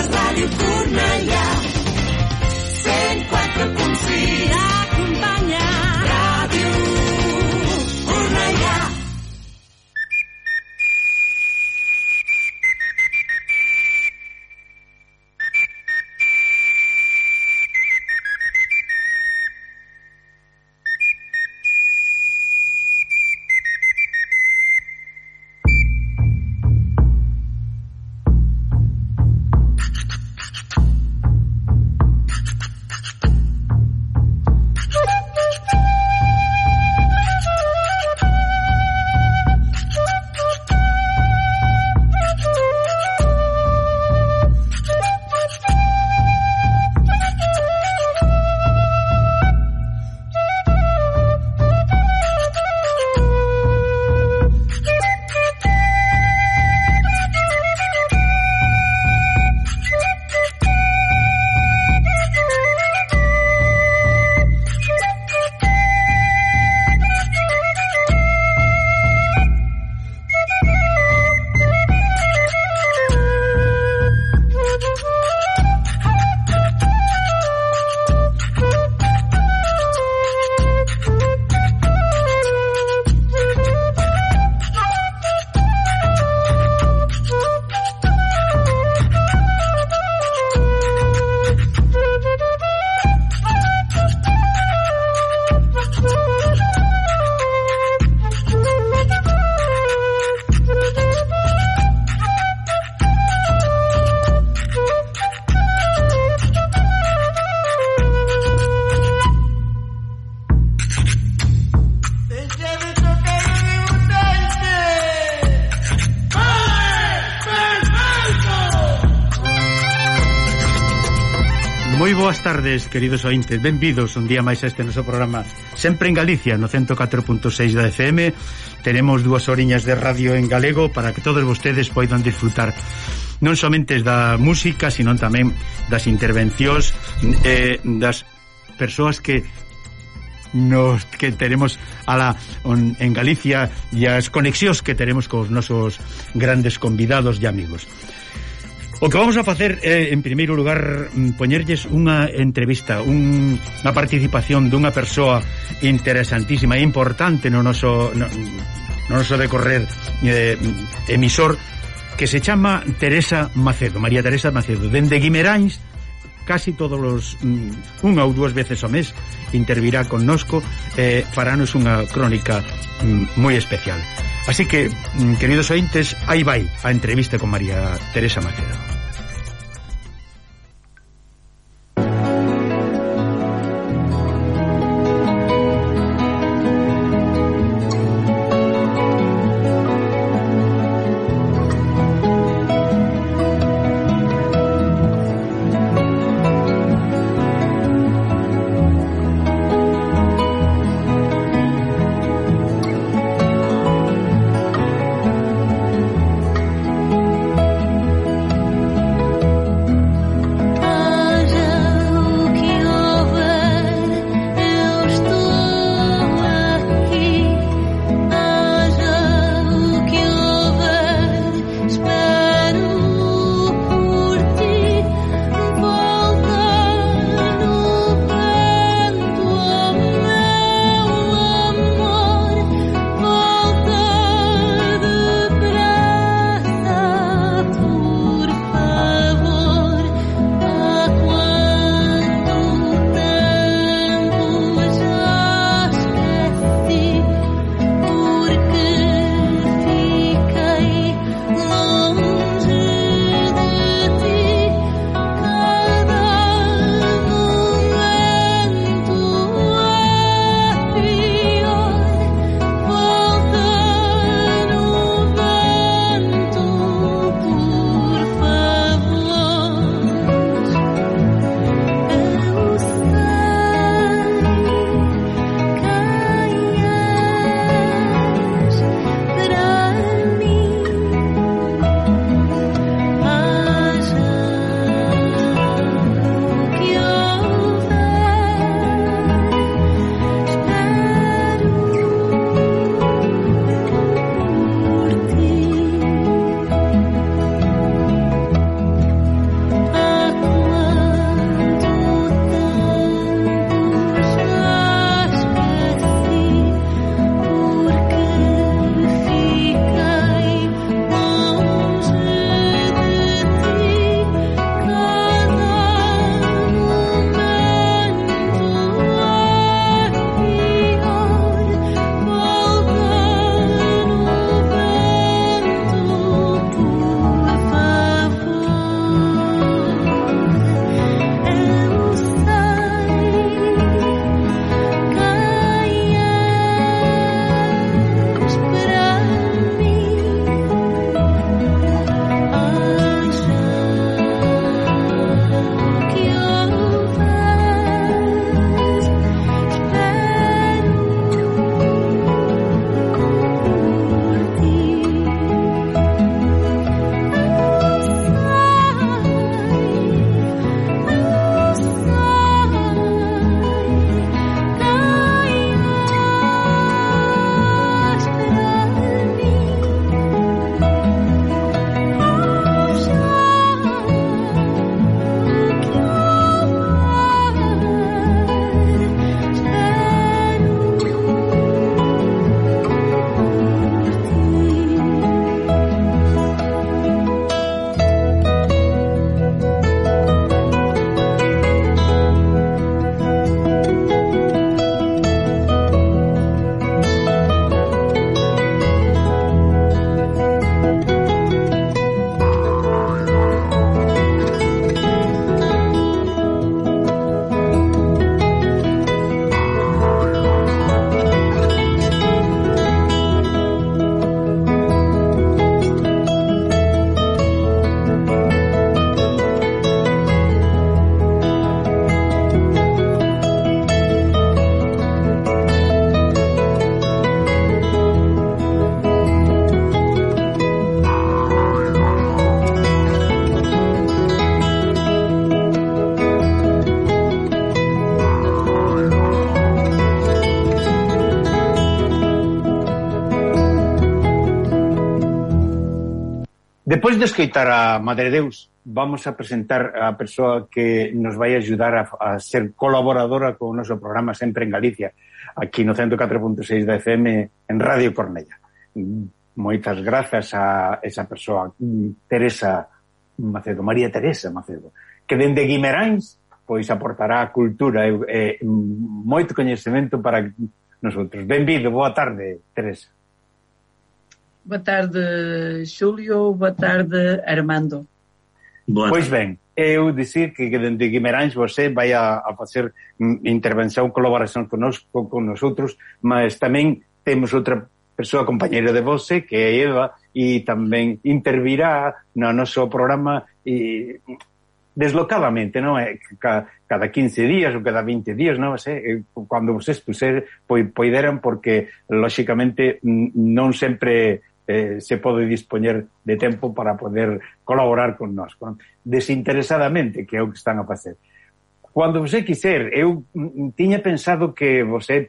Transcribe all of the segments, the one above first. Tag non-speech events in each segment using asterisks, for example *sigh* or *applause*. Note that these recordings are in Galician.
Carnaval e tardes, queridos ointes, benvidos un día máis a este noso programa Sempre en Galicia, no 104.6 da FM Tenemos dúas oriñas de radio en galego para que todos vostedes poidan disfrutar non somente da música, sino tamén das intervencións eh, das persoas que nos que tenemos a la, on, en Galicia e as conexións que tenemos cos nosos grandes convidados e amigos. O que vamos a facer é, en primeiro lugar, mm, poñerlles unha entrevista, un, unha participación dunha persoa interesantísima e importante no noso, no, no noso decorrer eh, emisor que se chama Teresa Macedo, María Teresa Macedo, dende Guimeráns, casi todos os mm, unha ou dúas veces ao mes intervirá connosco e eh, farános unha crónica mm, moi especial. Así que, mm, queridos ointes, aí vai a entrevista con María Teresa Macedo. Depois de escoitar a Madre Deus, vamos a presentar a persoa que nos vai ajudar a, a ser colaboradora con o noso programa Sempre en Galicia, aquí no 104.6 da FM en Radio Cornella. Moitas grazas a esa persoa, Teresa Macedo, María Teresa Macedo, que dende Guimeráns pois aportará cultura e, e moito coñecemento para nosotros. Benvido, boa tarde, Teresa. Boa tarde, Xulio. Boa tarde, Armando. Boa pois tarde. Pois ben, eu dicir que de Guimarães você vai a, a facer mm, intervención, colaboración conosco, con nosotros, mas tamén temos outra persoa compañeira de voce, que é Eva, e tamén intervirá no noso programa e deslocadamente, non é? Cada, cada 15 días ou cada 20 días, non sei, cando vocês puser, poideran, porque, lóxicamente, mm, non sempre eh, se pode dispoñer de tempo para poder colaborar con nós, con, desinteresadamente, que é o que están a facer. Cando você quiser, eu tiña pensado que você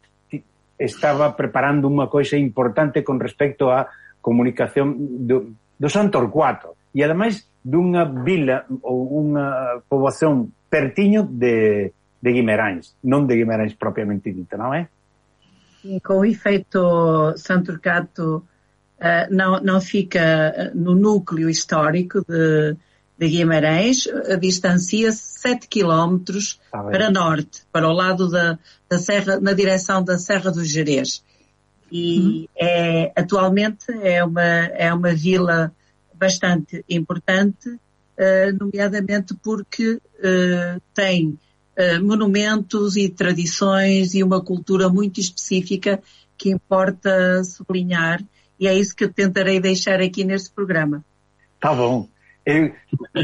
estaba preparando unha coisa importante con respecto á comunicación do, do Santorcuato e ademais dunha vila ou unha poboación pertiño de, de Guimeráns, non de Guimeráns propiamente dita, non é? E efeito efecto Santorcato uh, não, não fica no núcleo histórico de, de Guimarães, distancia-se 7 quilómetros ah, para norte, para o lado da, da serra, na direção da Serra do Jerez. E uhum. é, atualmente é uma, é uma vila bastante importante, uh, nomeadamente porque uh, tem uh, monumentos e tradições e uma cultura muito específica que importa sublinhar e é isso que eu tentarei deixar aqui neste programa. Tá bom. Eu,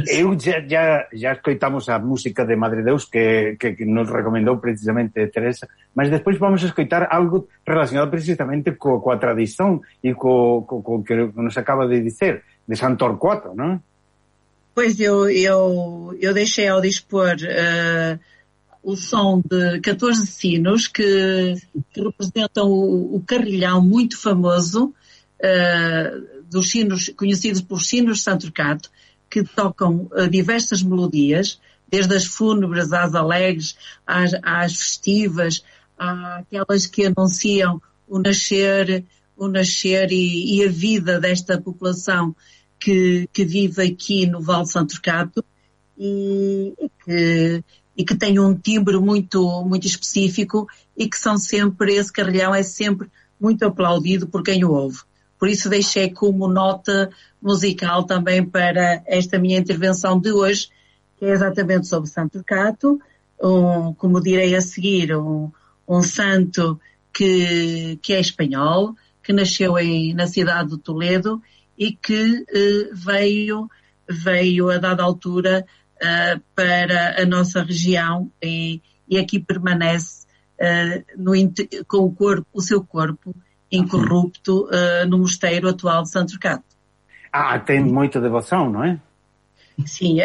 eu já, já, já escoitamos a música de Madre Deus que, que, que nos recomendou precisamente Teresa, mas depois vamos escoitar algo relacionado precisamente co, coa tradición e co, co, co que nos acaba de dizer de Santorquato, não? Pois eu, eu, eu deixei ao dispor uh, o som de 14 sinos que, que representam o, o, carrilhão muito famoso uh, dos sinos, conhecidos por sinos de Santorquato, que tocam uh, diversas melodias, desde as fúnebres às alegres, às, às festivas, àquelas que anunciam o nascer, o nascer e, e a vida desta população que, que vive aqui no Val de Santo Cato e, e, que, e que tem um timbre muito, muito específico e que são sempre, esse carrilhão é sempre muito aplaudido por quem o ouve. Por isso deixei como nota musical também para esta minha intervenção de hoje, que é exatamente sobre Santo Cato, um, como direi a seguir, um, um santo que, que é espanhol, que nasceu em, na cidade de Toledo e que eh, veio, veio a dada altura uh, para a nossa região e, e aqui permanece uh, no, com o, corpo, o seu corpo incorrupto uh, no mosteiro atual de Santo Cato. Ah, tem muita devoção, não é? Sim,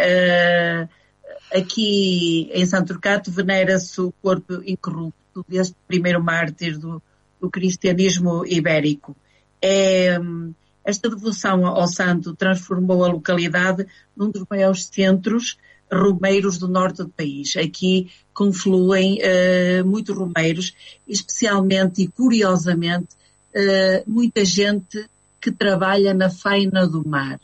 aqui em Santo Cato venera-se o corpo incorrupto deste primeiro mártir do, do cristianismo ibérico. É, esta devoção ao santo transformou a localidade num dos maiores centros romeiros do norte do país. Aqui confluem uh, muitos romeiros, especialmente e curiosamente uh, muita gente que trabalha na faina do mar,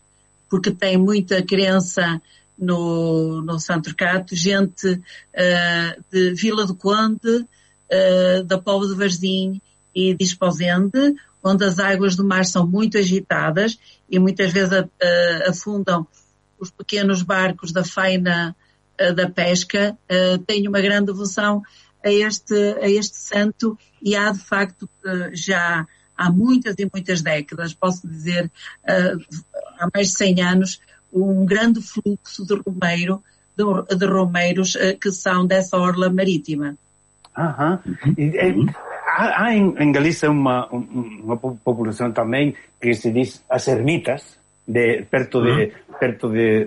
porque tem muita crença no, no Santo Cato, gente uh, de Vila do Conde, da Povo de Varzim e de Esposende, onde as águas do mar são muito agitadas e muitas vezes afundam os pequenos barcos da faina da pesca, têm uma grande devoção a este, a este santo e há de facto já há muitas e muitas décadas, posso dizer há mais de 100 anos, um grande fluxo de romeiro, de, de romeiros que são dessa orla marítima. Aham. Uhum há, há em, em, Galicia uma, uma população também que se diz as ermitas, de, perto, de, uhum. perto de,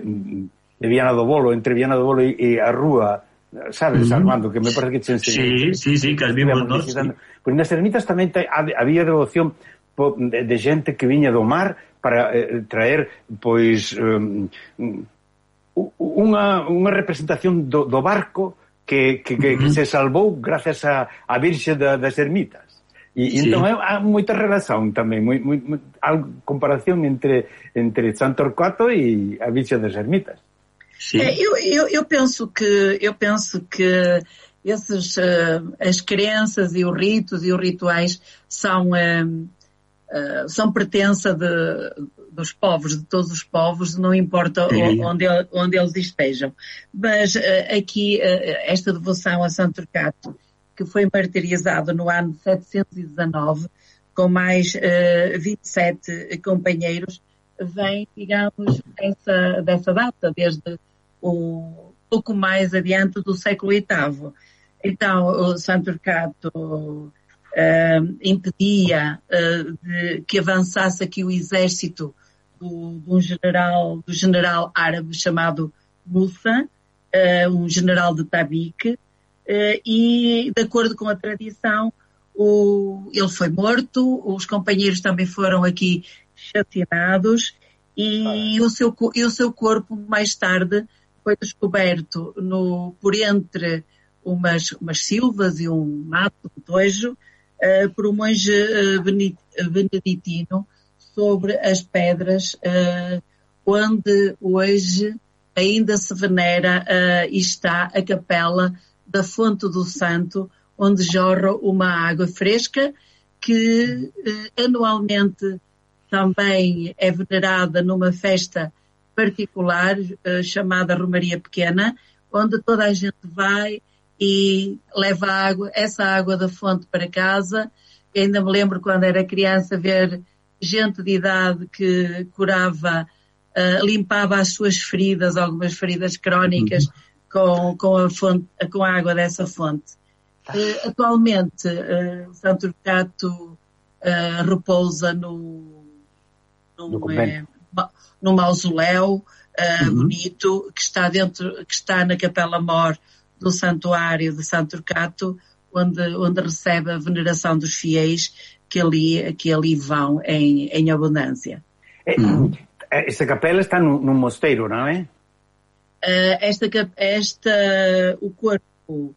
de Viana do Bolo, entre Viana do Bolo e, e a rúa, sabes, uh. Armando, que me parece que che Sí, sí, sí, que as vimos nós. Sí. Pois nas ermitas tamén había devoción de, de xente que viña do mar para eh, traer pois um, unha, unha representación do, do barco que, que, que, uh -huh. que mm-hmm. se salvou gracias a, a virxe da, das ermitas. E, sí. entón há moita relación tamén, moi, moi, moi, comparación entre entre San Orcuato e a Virxe das Ermitas. É, eu, eu, eu penso que eu penso que esses uh, as crenças e os ritos e os rituais são uh, uh, são pertença de, dos povos, de todos os povos, não importa onde, onde eles estejam. Mas aqui esta devoção a Santo Turcato, que foi martirizado no ano 719, com mais 27 companheiros, vem, digamos, dessa, dessa data, desde um pouco mais adiante do século VIII. Então, o Santo Cato uh, impedia uh, de, que avançasse aqui o exército do, do, general, do general árabe chamado Musa, uh, um general de Tabique, e, de acordo com a tradição, o, ele foi morto, os companheiros também foram aqui chacinados, e, ah. o, seu, e o seu corpo, mais tarde, foi descoberto no, por entre umas, umas silvas e um mato de tojo uh, por um monge uh, beneditino sobre as pedras uh, onde hoje ainda se venera e está a capela da Fonte do Santo, onde jorra uma água fresca que anualmente também é venerada numa festa particular uh, chamada Romaria Pequena, onde toda a gente vai e leva água, essa água da fonte para casa. Eu ainda me lembro quando era criança ver gente de idade que curava, uh, limpava as suas feridas, algumas feridas crónicas, uhum. com, com, a fonte, com a água dessa fonte. Uh, atualmente, uh, Santo Urcato repousa no, no, no num mausoléu uh, uhum. bonito que está dentro, que está na Capela Mor do Santuário de Santo Turcato, onde, onde recebe a veneração dos fiéis que ali, que ali vão em, em abundância. É, uhum. Esta capela está num, num mosteiro, não é? Uh, esta, esta, o corpo,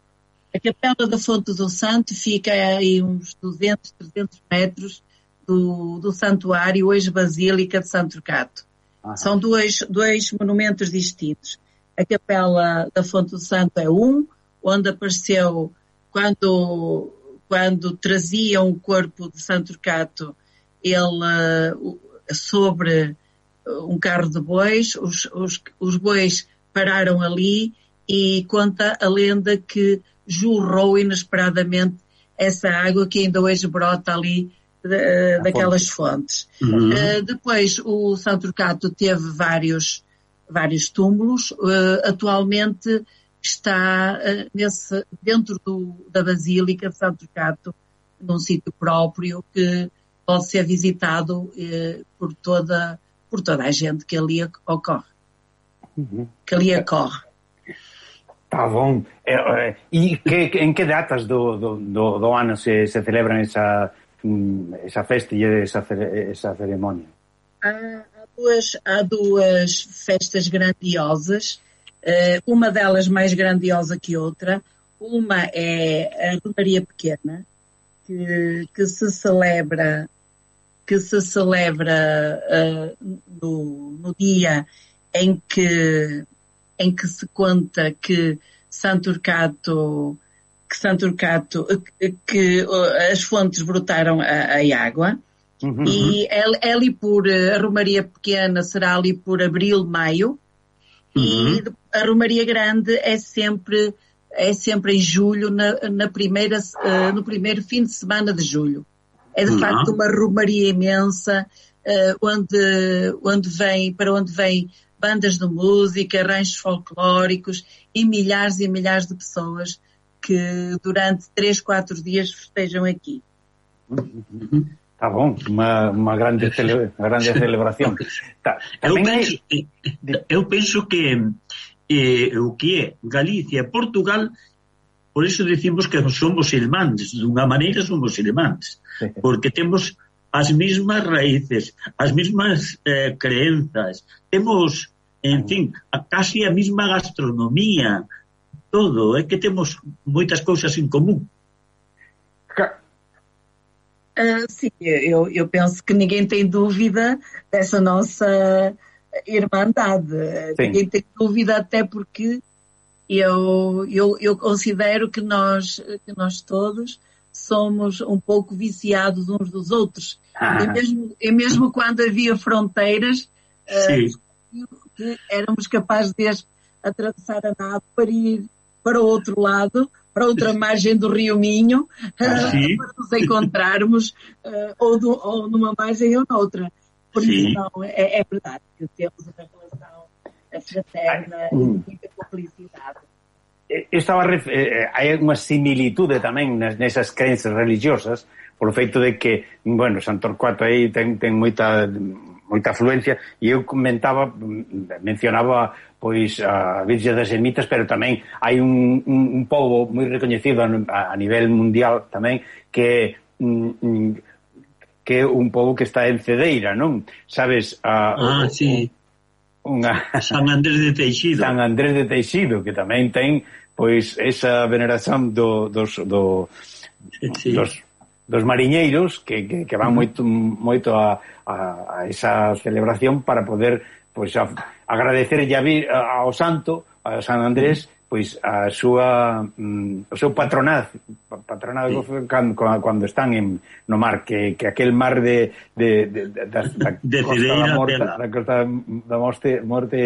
a capela da Fonte do Santo fica aí uns 200, 300 metros do, do santuário, hoje Basílica de Santo Turcato. São dois, dois monumentos distintos. A Capela da Fonte do Santo é um, onde apareceu quando, quando traziam o corpo de Santo Turcato, ele sobre um carro de bois, os, os, os bois pararam ali e conta a lenda que jorrou inesperadamente essa água que ainda hoje brota ali de, daquelas fontes. Uhum. Uh, depois, o São Turcato teve vários, vários túmulos. Uh, atualmente está uh, nesse, dentro do, da Basílica de São Turcato, num sítio próprio que pode ser visitado por, toda, por toda a gente que ali ocorre. Uhum. Que ali ocorre. Tá bom. e que, em que datas do, do, do, do ano se, se celebram essa esa festa e esa, esa ceremonia? Há, duas, há duas festas grandiosas, uh, uma delas mais grandiosa que outra. Uma é a Romaria Pequena, que, que se celebra que se celebra uh, no, no dia em que em que se conta que Santo Urcato que Santo Urcato, que as fontes brotaram a, a água. Uhum. E é, é, ali por, a Romaria Pequena será ali por abril, maio. Uhum. E a Romaria Grande é sempre, é sempre em julho, na, na primeira, uh, no primeiro fim de semana de julho. É de uhum. facto uma romaria imensa, uh, onde, onde vem, para onde vem bandas de música, ranchos folclóricos e milhares e milhares de pessoas que durante 3, 4 dias festejam aqui. Está bom, uma, uma, grande, cele, grande *laughs* celebração. Tá, eu, penso, é... eu penso que eh, o que é Galicia e Portugal por iso decimos que somos irmáns, uma maneira somos irmáns, porque temos as mesmas raíces, as mesmas eh, creencias, temos, en fin, casi a mesma gastronomía, todo, é que temos moitas cousas en común. Uh, sim, eu, eu penso que ninguém tem dúvida dessa nossa irmandade. Sim. Ninguém tem dúvida, até porque eu, eu, eu considero que nós, que nós todos somos um pouco viciados uns dos outros. Ah. E, mesmo, e mesmo quando havia fronteiras, uh, que éramos capazes de atravessar a nave para ir para o outro lado, para outra margem do Rio Minho, ah, uh, para nos encontrarmos uh, ou, do, ou numa margem ou noutra. Por isso, não, é, é, verdade que temos uma relação fraterna e muita cumplicidade. Eu estaba eh, hai unha similitude tamén nesas creencias religiosas polo feito de que, bueno, Santo Torcuato aí ten, ten moita moita afluencia e eu comentaba mencionaba pois a Virxe das Ermitas pero tamén hai un, un, un povo moi recoñecido a, a nivel mundial tamén que mm, mm que é un povo que está en Cedeira, non? Sabes, a, ah, sí. Unha... San Andrés de Teixido. San Andrés de Teixido, que tamén ten pois esa veneración do, dos, do, sí. dos dos mariñeiros que, que, que van moito moito a, a, a esa celebración para poder pois a, agradecer a, ao santo, a San Andrés, pois a súa mm, o seu patronaz, patronado sí. cando, cando están en no mar que, que aquel mar de de, de, de da, da *laughs* de costa da da costa da morte, morte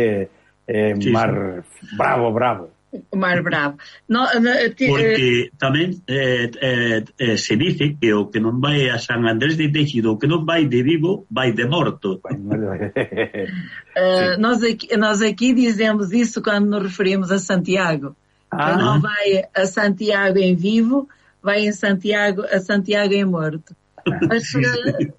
eh, sí, mar sí. bravo, bravo. O mar bravo. No, eh, Porque tamén eh, eh, eh, se dice que o que non vai a San Andrés de Tejido, o que non vai de vivo, vai de morto. uh, *laughs* *laughs* nós, aqui, nós aqui dizemos isso quando nos referimos a Santiago. Ah. Que não vai a Santiago em vivo, vai em Santiago, a Santiago em morto. Mas, uh,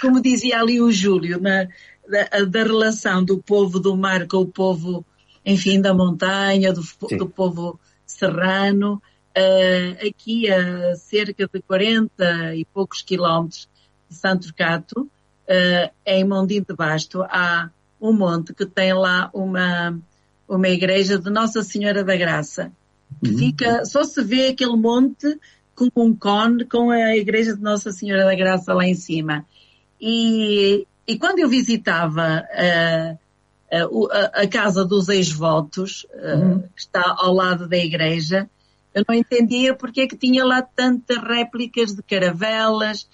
como dizia ali o Júlio, na, da, da relação do povo do mar com o povo enfim, da montanha, do, do povo serrano, uh, aqui a cerca de 40 e poucos quilómetros de Santo Cato, uh, em Mondim de Basto, há um monte que tem lá uma, uma igreja de Nossa Senhora da Graça. Que uhum. fica, só se vê aquele monte com um cone com a igreja de Nossa Senhora da Graça lá em cima. E, e quando eu visitava uh, a, casa dos ex-votos, uhum. que está ao lado da igreja, eu não entendia porque é que tinha lá tantas réplicas de caravelas,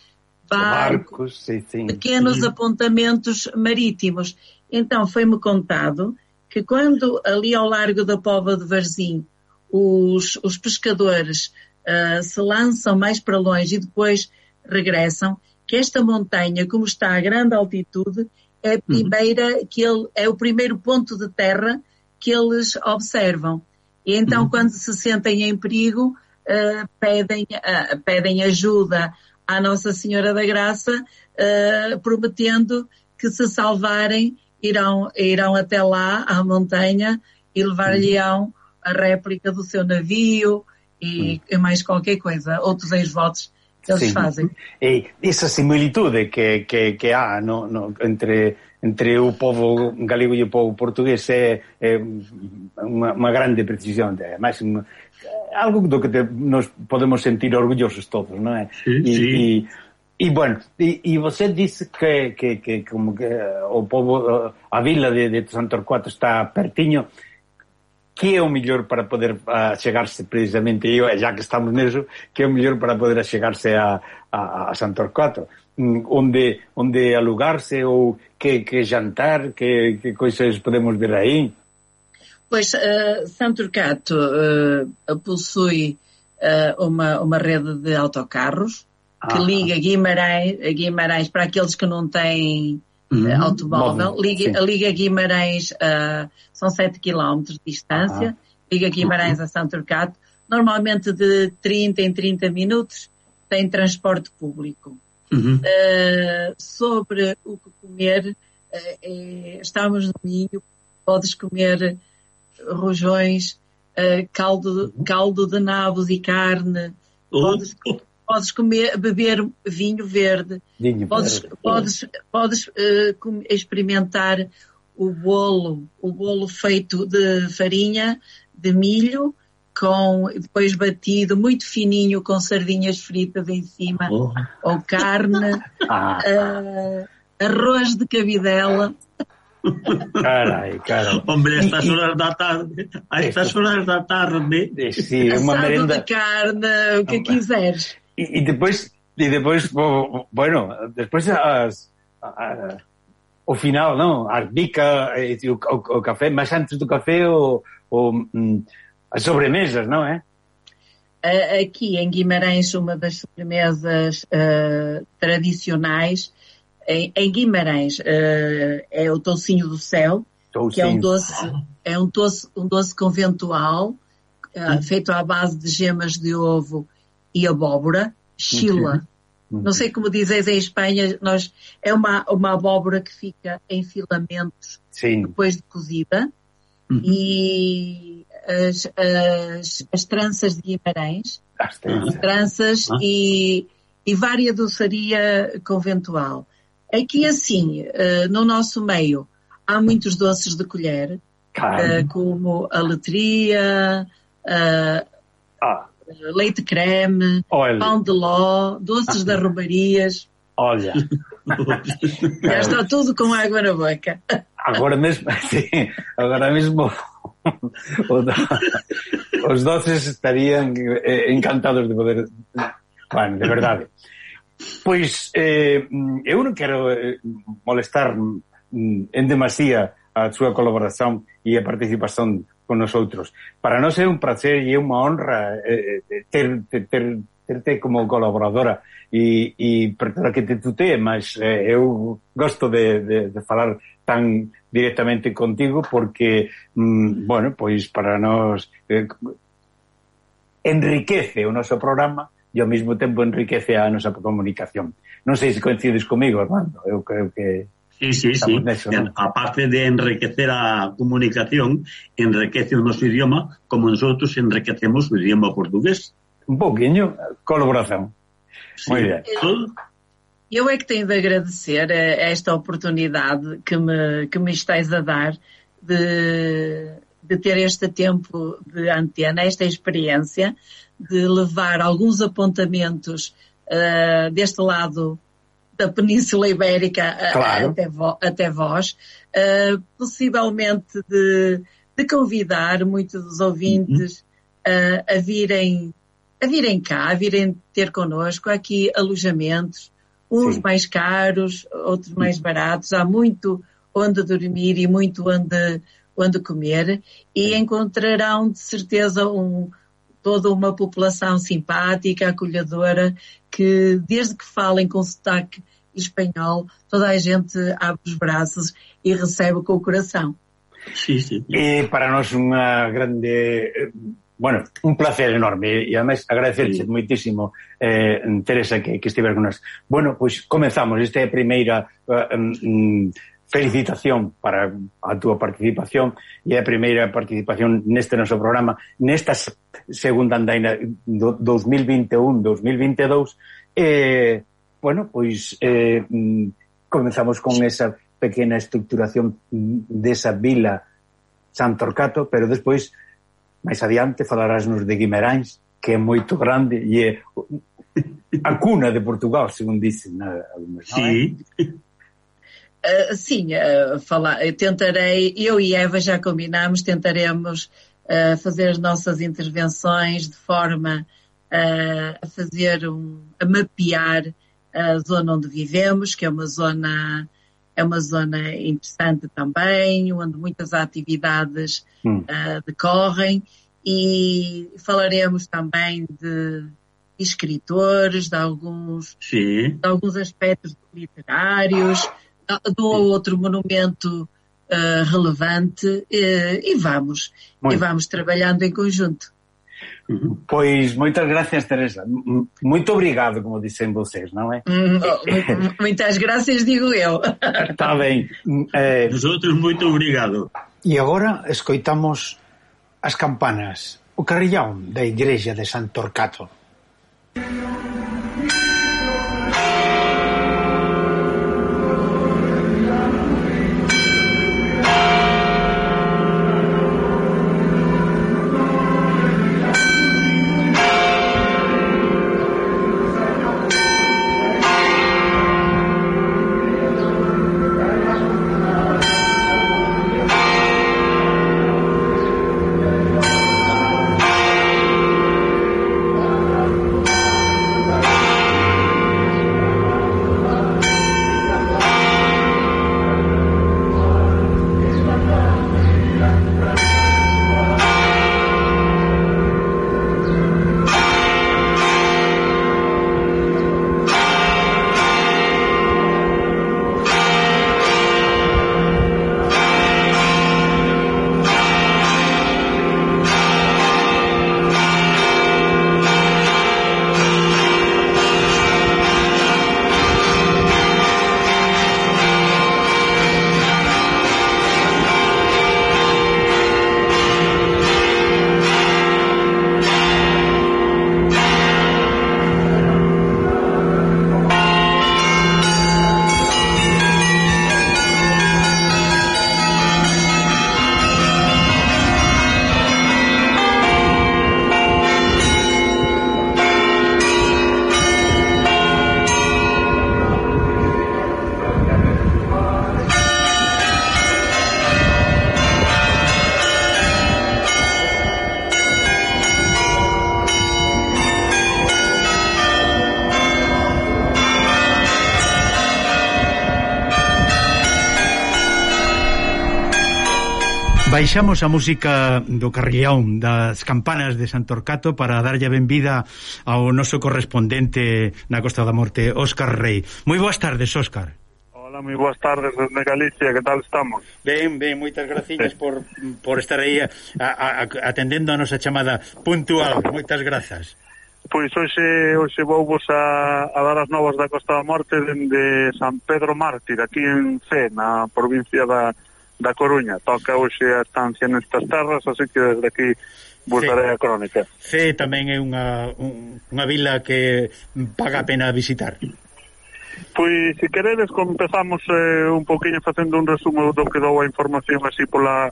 barcos, barcos sim, sim, pequenos sim. apontamentos marítimos. Então foi-me contado que quando ali ao largo da Pova de Varzim os, os pescadores uh, se lançam mais para longe e depois regressam, que esta montanha, como está a grande altitude, é uhum. primeira uhum. que ele é o primeiro ponto de terra que eles observam. E então, uhum. quando se sentem em perigo, uh, pedem, uh, pedem ajuda à Nossa Senhora da Graça, uh, prometendo que se salvarem, irão, irão até lá, à montanha, e levar-lhe-ão uhum. a réplica do seu navio e, e mais qualquer coisa, outros ex-votos Eles sí. facen. E esa similitude que, que, que há no, no, entre entre o povo galego e o povo portugués é, é unha, unha grande precisión, é máis un, algo do que te, nos podemos sentir orgullosos todos, non é? Sí, e, sí. E, e bueno, e, e você dice que, que, que como que eh, o povo eh, a vila de, de Santorcuato está pertiño, que é o mellor para poder chegarse precisamente, e já que estamos neso, que é o mellor para poder chegarse a, a, a Santorquato? Mm, onde, onde alugarse ou que, que jantar, que, que coisas podemos ver aí? Pois, uh, Santorcato uh, possui uh, uma, uma rede de autocarros que ah. liga Guimarães, Guimarães para aqueles que não têm uhum. automóvel, liga, liga Guimarães, uh, são 7 km de distância, uhum. liga Guimarães uhum. a São Turcato, normalmente de 30 em 30 minutos, tem transporte público. Uh, sobre o que comer, uh, é, estamos no Minho, podes comer rojões, caldo, caldo de nabos e carne, podes, podes comer, beber vinho verde. Vinho podes, verde. podes, podes uh, experimentar o bolo, o bolo feito de farinha de milho com depois batido muito fininho com sardinhas fritas em cima Oh, ou carne, Ah, uh, arroz de cabidela. carai, carai. hombre, a estas horas da tarde, a estas horas da tarde, Eh, Sí, é assado merenda... de carne, o que quiseres. E, e depois, e depois, bo- bueno, a, o final, non? A ardica, e, o, o, café, máis antes do café, o, o, mm, as sobremesas, non é? Aqui em Guimarães, uma das sobremesas eh, tradicionais, em, em Guimarães, eh, é o toucinho do céu, que é um doce, é um doce, um doce conventual, eh, feito à base de gemas de ovo e abóbora, chila. Não sei como dizes em Espanha, nós, é uma, uma abóbora que fica em filamentos Sim, depois de cozida Uhum. e as, as, as tranças de Guimarães, as tranças. tranças Ah. e, e vária doçaria conventual. Aqui assim, eh, no nosso meio, há muitos doces de colher, Caramba. eh, como a letria, eh, Ah, Eh, leite creme, Olha. pão de ló, doces das ah. romarias. Olha. *laughs* Já está tudo com água na boca. Agora mesmo, *laughs* sim, agora mesmo os doces estarían eh, encantados de poder... Bueno, de verdade. Pois eh, eu non quero eh, molestar mm, en demasía a súa colaboración e a participación con nosotros. Para nós é un placer e é unha honra eh, eh, ter, ter, ter, terte como colaboradora e, e perdona que te tutee, mas eh, eu gosto de, de, de falar tan directamente contigo porque, mm, bueno, pois para nós eh, enriquece o noso programa e ao mesmo tempo enriquece a nosa comunicación. Non sei se coincides comigo, Armando, eu creo que Sí, sí, sí. Neso, ¿no? Aparte de enriquecer a comunicación, enriquece o noso idioma como nosotros enriquecemos o idioma portugués. un pouquiño colaboración. Sí. Moi ben. Todo- Eu é que tenho de agradecer a esta oportunidade que me, que me estáis a dar de, de ter este tempo de antena, esta experiência, de levar alguns apontamentos ah, deste lado da Península Ibérica Claro. até, vo- até vós, ah, possivelmente de, de convidar muitos dos ouvintes ah, a virem a virem cá, a virem ter connosco Há aqui alojamentos, uns Sim. mais caros, outros mais baratos, há muito onde dormir e muito onde, onde comer e encontrarão de certeza um, toda uma população simpática, acolhedora, que desde que falem com sotaque espanhol, toda a gente abre os braços e recebe com o coração. Sí, sí. Eh, para nós unha grande bueno, un placer enorme e ademais agradecerche sí. moitísimo eh, Teresa que, que estiver con nós. Bueno, pois pues, comenzamos esta é a primeira uh, um, felicitación para a túa participación e a primeira participación neste noso programa nesta segunda andaina do 2021-2022 eh, bueno, pois eh, mm, comenzamos con esa pequena estructuración desa vila Santorcato, pero despois máis adiante falarásnos de Guimarães que é moito grande e é a cuna de Portugal, según dicen non é? Sí. Uh, sim, uh, falar, eu tentarei, eu e Eva já combinámos, tentaremos uh, fazer as nossas intervenções de forma uh, a fazer um, a mapear a zona onde vivemos, que é uma zona é uma zona interessante também, onde muitas atividades Hum. uh, decorrem e falaremos também de escritores, de alguns Sí. de alguns aspectos literários, de um ou outro monumento eh, relevante eh, e vamos Muito. e vamos trabalhando em conjunto. Pois moitas gracias, Teresa. Moito obrigado, como dicen vocês, non é? Mm, oh, moitas gracias, digo eu. *laughs* Está ben. Eh... Nosotros moito obrigado. E agora escoitamos as campanas, o carrillón da igrexa de Santorcato. Música Baixamos a música do Carrión das campanas de Santorcato para darlle ben vida ao noso correspondente na Costa da Morte, Óscar Rey. Moi boas tardes, Óscar. Hola, moi boas tardes desde Galicia, que tal estamos? Ben, ben, moitas graciñas por, por estar aí a, a, a, atendendo a nosa chamada puntual. Moitas grazas. Pois hoxe, hoxe vou vos a, a dar as novas da Costa da Morte dende San Pedro Mártir, aquí en C, na provincia da, da Coruña. Toca hoxe a estancia nestas terras, así que desde aquí vos darei a crónica. Sí, tamén é unha, un, unha vila que paga a pena visitar. Pois, se queredes, empezamos eh, un poquinho facendo un resumo do que dou a información así pola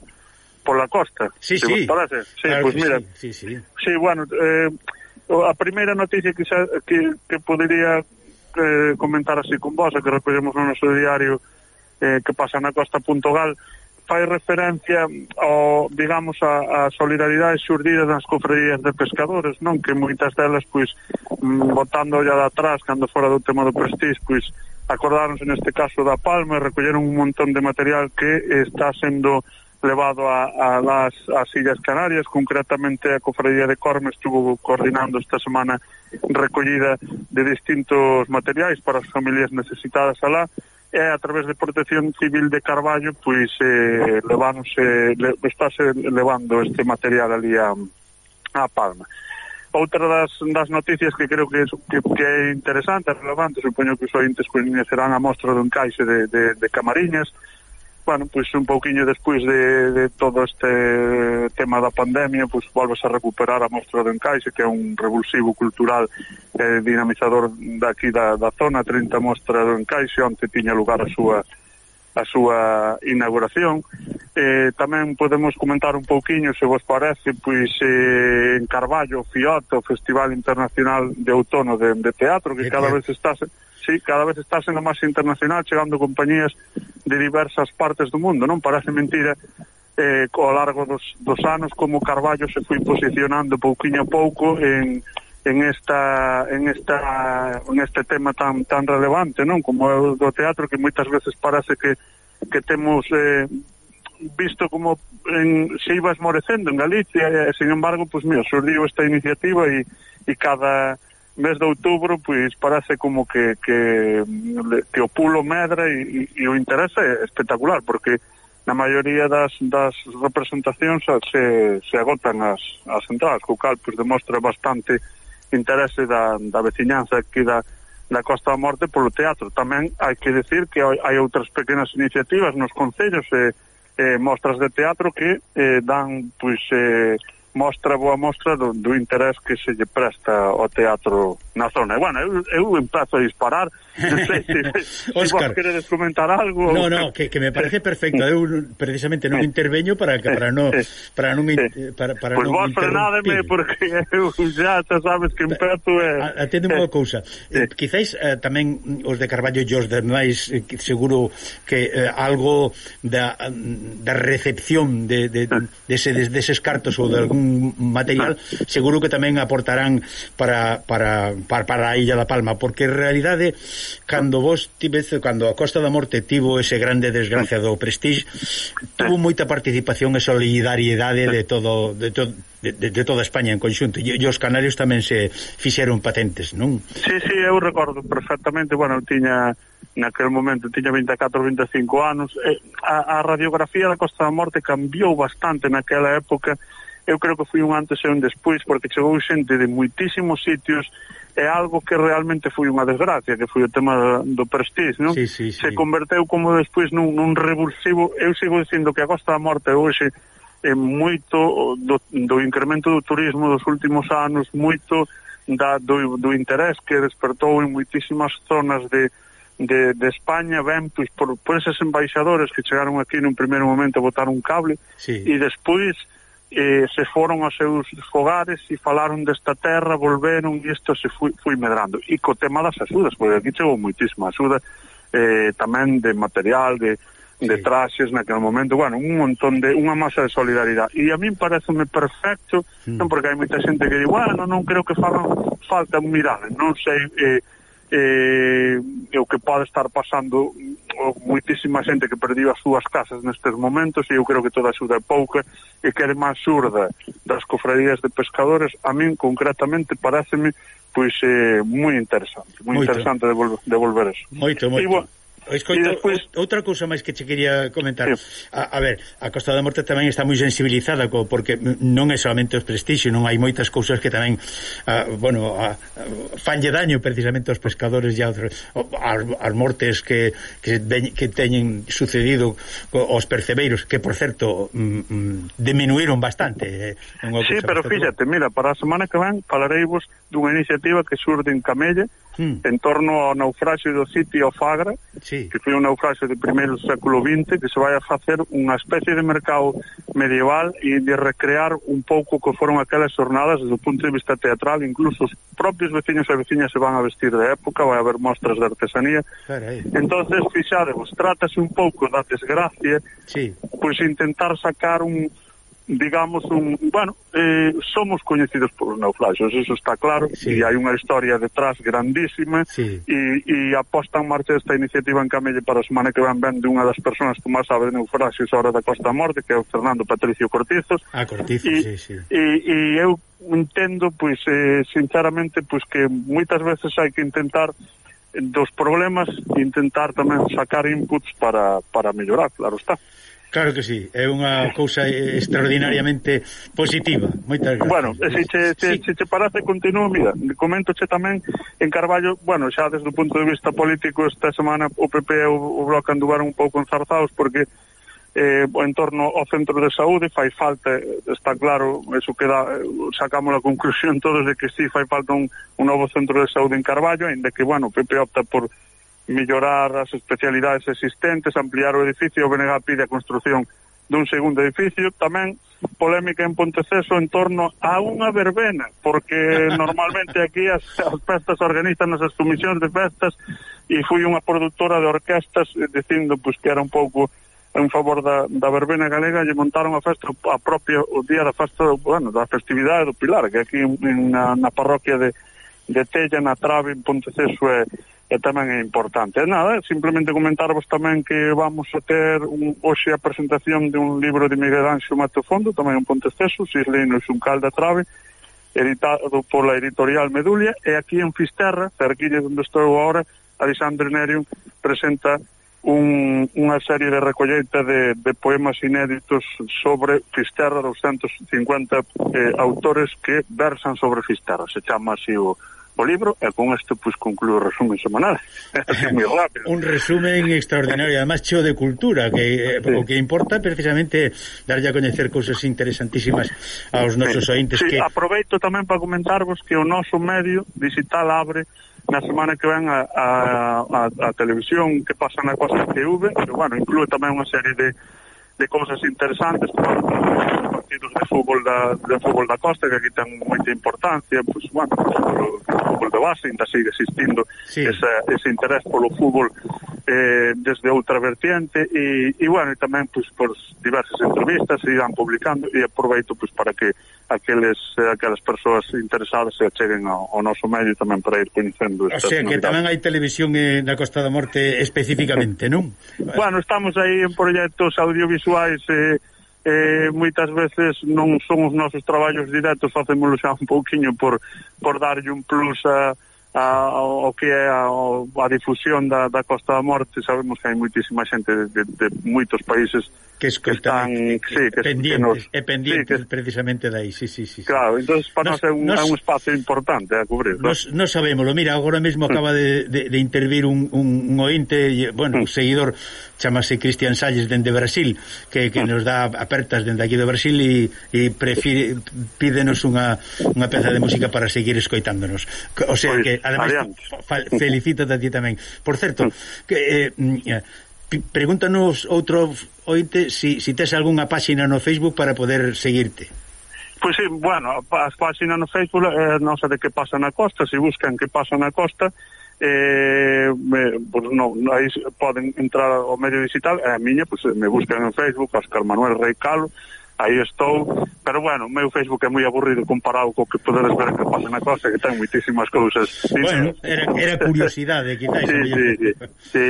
pola costa. Sí, si sí. Parece. Sí, claro pois mira. Sí, sí, sí. sí bueno, eh, a primeira noticia que, xa, que, que podería eh, comentar así con vos, que recollemos no noso diario eh, que pasa na costa.gal, fai referencia ao, digamos, a, a solidaridade xurdida das cofradías de pescadores, non? Que moitas delas, pois, mm, botando ya de atrás, cando fora do tema do prestige, pois, acordaronse neste caso da Palma e recolleron un montón de material que está sendo levado a, a las, as Illas Canarias, concretamente a Cofradía de Corme estuvo coordinando esta semana recollida de distintos materiais para as familias necesitadas alá, e a través de Protección Civil de Carballo pois eh, levándose le, estáse levando este material ali a, a Palma. Outra das, das noticias que creo que, que, que é interesante, relevante, supoño que os ointes pois, coñecerán a mostra dun caixe de, de, de Camariñas, bueno, pois un pouquiño despois de, de todo este tema da pandemia, pois volves a recuperar a Mostra do Encaixe, que é un revulsivo cultural eh, dinamizador daqui da, da zona, 30 Mostra do Encaixe, onde tiña lugar a súa a súa inauguración. Eh, tamén podemos comentar un pouquiño, se vos parece, pois eh, en Carballo, Fioto, Festival Internacional de Outono de, de Teatro, que cada vez está sí, cada vez está sendo máis internacional, chegando compañías de diversas partes do mundo, non? Parece mentira eh, ao largo dos, dos anos como Carballo se foi posicionando pouquiño a pouco en, en, esta, en, esta, en este tema tan, tan relevante, non? Como é o do teatro que moitas veces parece que, que temos eh, visto como en, se iba esmorecendo en Galicia e, sin embargo, pues, mira, surdiu esta iniciativa e, e cada mes de outubro pois parece como que, que, mm, que o pulo medra e, e, e o interese é espectacular porque na maioría das, das representacións se, se agotan as, as entradas, co cal pois, demostra bastante interese da, da veciñanza aquí da, da Costa da Morte polo teatro. Tamén hai que decir que hai outras pequenas iniciativas nos concellos e eh, eh, mostras de teatro que eh, dan pois eh, mostra boa mostra do, do interés que se lle presta ao teatro na zona. E, bueno, eu, eu emplazo a disparar, non sei se, *laughs* se vos queredes comentar algo. No, no, que, que me parece perfecto. Eu precisamente non interveño para que para non para non para, para pues non vos frenádeme porque eu xa, xa sabes que empezo é... Eh, Atende unha cousa. Eh, quizáis eh, tamén os de Carballo e os demais eh, seguro que eh, algo da, mm, da recepción de, de, de, de, de, de, de, de, de, de, de, algún material, seguro que tamén aportarán para, para, para, para a Illa da Palma, porque en realidade, cando vos tibes, cando a Costa da Morte tivo ese grande desgracia do Prestige, tuvo moita participación e solidariedade de todo, de todo De, de, de toda España en conxunto e, e os canarios tamén se fixeron patentes, non? Sí, sí, eu recordo perfectamente, bueno, tiña naquel momento tiña 24, 25 anos, e a, a radiografía da Costa da Morte cambiou bastante naquela época eu creo que foi un antes e un despois porque chegou xente de moitísimos sitios é algo que realmente foi unha desgracia que foi o tema do Prestige non? Sí, sí, sí. se converteu como despois nun, nun revulsivo eu sigo dicindo que a Costa da Morte hoxe é moito do, do incremento do turismo dos últimos anos moito da, do, do interés que despertou en moitísimas zonas de, de, de España ven pois, por, por eses embaixadores que chegaron aquí nun primeiro momento a botar un cable sí. e despois eh, se foron aos seus fogares e falaron desta terra, volveron e isto se fui, fui medrando. E co tema das axudas, porque aquí chegou moitísima axuda eh, tamén de material, de, sí. de traxes naquele momento, bueno, un montón de unha masa de solidaridade. E a min pareceme perfecto, mm. non porque hai moita xente que di, bueno, non creo que fagan falta un non sei... Eh, eh, o que pode estar pasando moitísima xente que perdiu as súas casas nestes momentos e eu creo que toda a axuda é pouca e que é máis xurda das cofradías de pescadores a min concretamente pareceme pois eh, moi interesante moi interesante devolver, devolver eso moito, moito. E, bueno, Escoito, despois... outra cousa máis que che quería comentar. Sí. A, a ver, a Costa da Morte tamén está moi sensibilizada co, porque non é solamente os prestixio, non hai moitas cousas que tamén a, bueno, a, a, fanlle daño precisamente aos pescadores e aos, as mortes que, que, que teñen sucedido aos percebeiros, que por certo mm, mm, diminuíron bastante. Eh, sí, pero fíxate, mira, para a semana que ven falareivos vos dunha iniciativa que surde en Camelle mm. en torno ao naufraxio do sitio Fagra, sí. que foi un naufraxio do primeiro século XX, que se vai a facer unha especie de mercado medieval e de recrear un pouco que foron aquelas jornadas desde o punto de vista teatral, incluso os propios veciños e veciñas se van a vestir de época, vai haber mostras de artesanía. Carai. Entonces, fixadevos, trátase un pouco da desgracia, sí. pois intentar sacar un digamos, un, bueno, eh, somos coñecidos polos naufragios, eso está claro, sí. e hai unha historia detrás grandísima, sí. e, e aposta en marcha esta iniciativa en Camelle para a semana que van ben de unha das persoas que máis sabe de naufragios ahora da Costa Morte, que é o Fernando Patricio Cortizos. Ah, Cortizos, e, sí, sí. E, e eu entendo, pois, eh, sinceramente, pois que moitas veces hai que intentar dos problemas intentar tamén sacar inputs para, para mellorar, claro está. Claro que sí, é unha cousa extraordinariamente positiva. Moitas gracias. Bueno, se che, se, sí. se che parece, continuo, mira, comento che tamén en Carballo, bueno, xa desde o punto de vista político esta semana o PP e o, o Bloc anduvaron un pouco enzarzados porque eh, en torno ao centro de saúde fai falta, está claro, eso queda, sacamos a conclusión *laughs* todos de que sí fai falta un, un novo centro de saúde en Carballo, ainda que, bueno, o PP opta por mellorar as especialidades existentes, ampliar o edificio, o BNG pide a construción dun segundo edificio, tamén polémica en Ponteceso en torno a unha verbena, porque *laughs* normalmente aquí as, as festas organizan as comisións de festas e fui unha productora de orquestas dicindo pues, que era un pouco en favor da, da verbena galega e montaron a festa a propia o día da festa bueno, da festividade do Pilar que aquí en, na, na parroquia de, de Tella na Trave en Ponteceso é, e tamén é importante. E nada, simplemente comentarvos tamén que vamos a ter un, hoxe a presentación de un libro de Miguel Anxo Matofondo, tamén en Pontecesos, Isleino e Xuncal da Trave, editado pola editorial Medulia, e aquí en Fisterra, cerquilla onde estou agora, Alexandre Nerium presenta un, unha serie de recolleita de, de poemas inéditos sobre Fisterra, 250 eh, autores que versan sobre Fisterra, se chama así o, o libro e con isto pois, concluo o resumen semanal. *laughs* moi rápido. Un resumen extraordinario, además cheo de cultura, que eh, sí. o que importa precisamente darlle a coñecer cousas interesantísimas aos nosos sí. ointes. Sí, que... Aproveito tamén para comentarvos que o noso medio digital abre na semana que ven a, a, a, a televisión que pasa na Costa TV, pero bueno, inclúe tamén unha serie de de cousas interesantes os partidos de fútbol da, de fútbol da costa que aquí ten moita importancia pois, bueno, o fútbol de base ainda sigue existindo sí. esa, ese interés polo fútbol eh, desde outra vertiente e, e bueno, e tamén pois, por diversas entrevistas se irán publicando e aproveito pois, para que aqueles, eh, aquelas persoas interesadas se acheguen ao, ao noso medio tamén para ir coñecendo estas O sea, que tamén hai televisión eh, na Costa da Morte especificamente, non? *laughs* bueno, estamos aí en proxectos audiovisuais eh, eh, moitas veces non son os nosos traballos directos, facémoslo xa un pouquiño por, por darlle un plus a a, o que é a, a difusión da, da Costa da Morte sabemos que hai moitísima xente de, de, de moitos países que, que están que, sí, que, pendientes, que nos, e pendientes sí, que, precisamente dai sí, sí, sí, claro, entonces para nos, é un, nos, é un espacio importante a cubrir nos, ¿no? nos sabemos, mira, agora mesmo acaba de, de, de intervir un, un, un ointe bueno, mm. un seguidor chamase Cristian Salles dende Brasil, que, que ah. nos dá apertas dende aquí do Brasil e, e prefire, pídenos unha, unha peza de música para seguir escoitándonos. O sea pois, que, ademais, felicito a ti tamén. Por certo, mm. que... Eh, mm, pregúntanos outro oite si, si tes algunha páxina no Facebook para poder seguirte. Pois sí, bueno, as páxinas no Facebook eh, non sei de que pasa na costa, se buscan que pasa na costa, eh, me, pues non, aí poden entrar ao medio digital e a miña, pues, me buscan en Facebook Oscar Manuel Rey Calo, aí estou, pero bueno, o meu Facebook é moi aburrido comparado co que podedes ver que pasa na costa, que ten moitísimas cousas. Bueno, era, era curiosidade, *laughs* quizáis. sí, sí, sí, sí.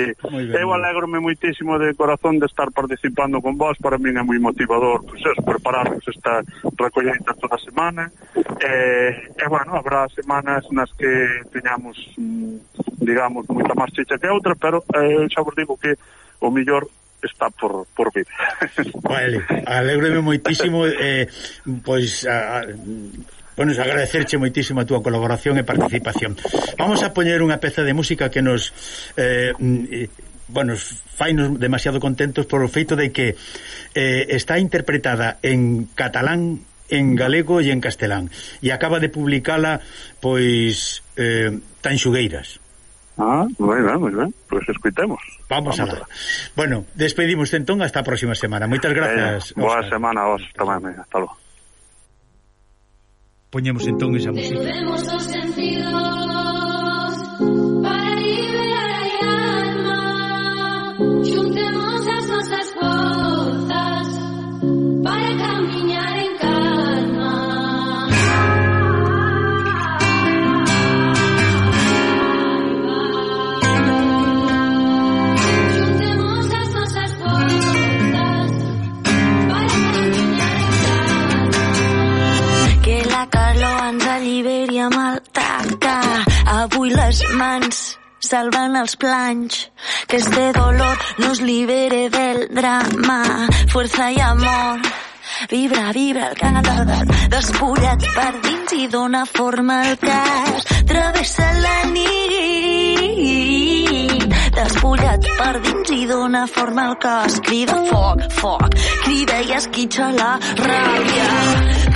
Eu alegrome moitísimo de corazón de estar participando con vos, para min é moi motivador, pois eso, prepararnos esta recolleita toda a semana, e, e bueno, habrá semanas nas que teñamos, mm, digamos, moita máis chicha que outra, pero eh, xa vos digo que o mellor está por, por vir. *laughs* Vale, alegreme moitísimo, eh, pois... A, a, Bueno, agradecerche moitísimo a túa colaboración e participación. Vamos a poñer unha peza de música que nos eh, mm, bueno, fainos demasiado contentos por o feito de que eh, está interpretada en catalán, en galego e en castelán e acaba de publicala pois eh, Tanxugueiras Ah, bien muy bien pues escuitemos. Vamos, a, Bueno, despedimos entón hasta a próxima semana. Moitas gracias Eh, boa semana hasta logo. Poñemos entón esa música. Les mans salvan els planys, que este dolor nos libere del drama, fuerza i amor. Vibra, vibra el cadàver, despullat per dins i dona forma al cas. Travessa la nit, despullat per dins i dona forma al cas. Crida foc, foc, crida i esquitxa la ràbia.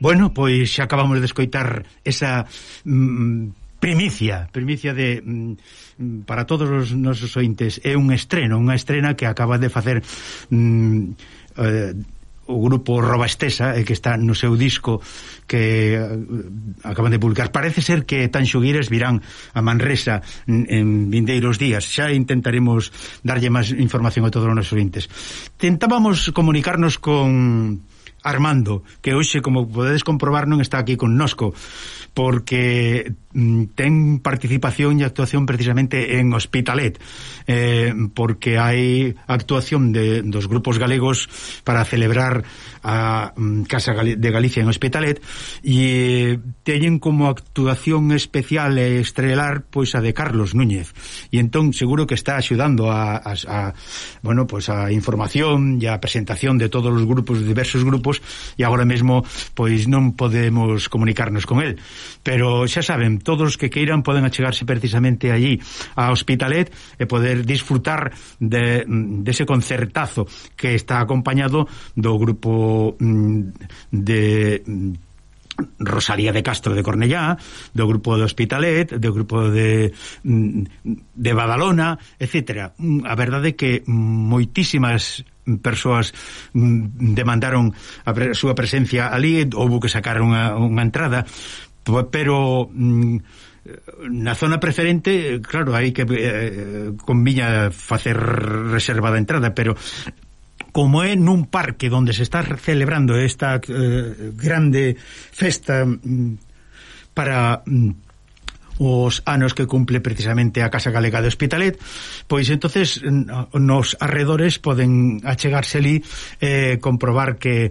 Bueno, pois xa acabamos de escoitar esa mm, primicia, primicia de mm, para todos os nosos ointes, é un estreno, unha estrena que acaba de facer mm, eh, o grupo Robastesa, eh, que está no seu disco que eh, acaban de publicar. Parece ser que tan xuguires virán a Manresa en, en vindeiros días. Xa intentaremos darlle máis información a todos os nosos ointes. Tentábamos comunicarnos con Armando, que hoxe, como podedes comprobar, non está aquí con nosco, porque mm, ten participación e actuación precisamente en Hospitalet, eh, porque hai actuación de, dos grupos galegos para celebrar a mm, Casa de Galicia en Hospitalet, e eh, teñen como actuación especial e estrelar pois a de Carlos Núñez. E entón, seguro que está axudando a, a, a, bueno, pois a información e a presentación de todos os grupos, diversos grupos, tempos e agora mesmo pois non podemos comunicarnos con el. Pero xa saben, todos os que queiran poden achegarse precisamente allí a Hospitalet e poder disfrutar de mm, dese de concertazo que está acompañado do grupo mm, de mm, Rosalía de Castro de Cornellá, do grupo de Hospitalet, do grupo de, de Badalona, etcétera. A verdade é que moitísimas persoas mm, demandaron a pre, súa presencia ali, houve que sacar unha, unha entrada, pero mm, na zona preferente, claro, hai que eh, conviña facer reserva da entrada, pero como é nun parque onde se está celebrando esta eh, grande festa mm, para os anos que cumple precisamente a Casa Galega de Hospitalet, pois entonces nos arredores poden achegarse achegárseli eh, comprobar que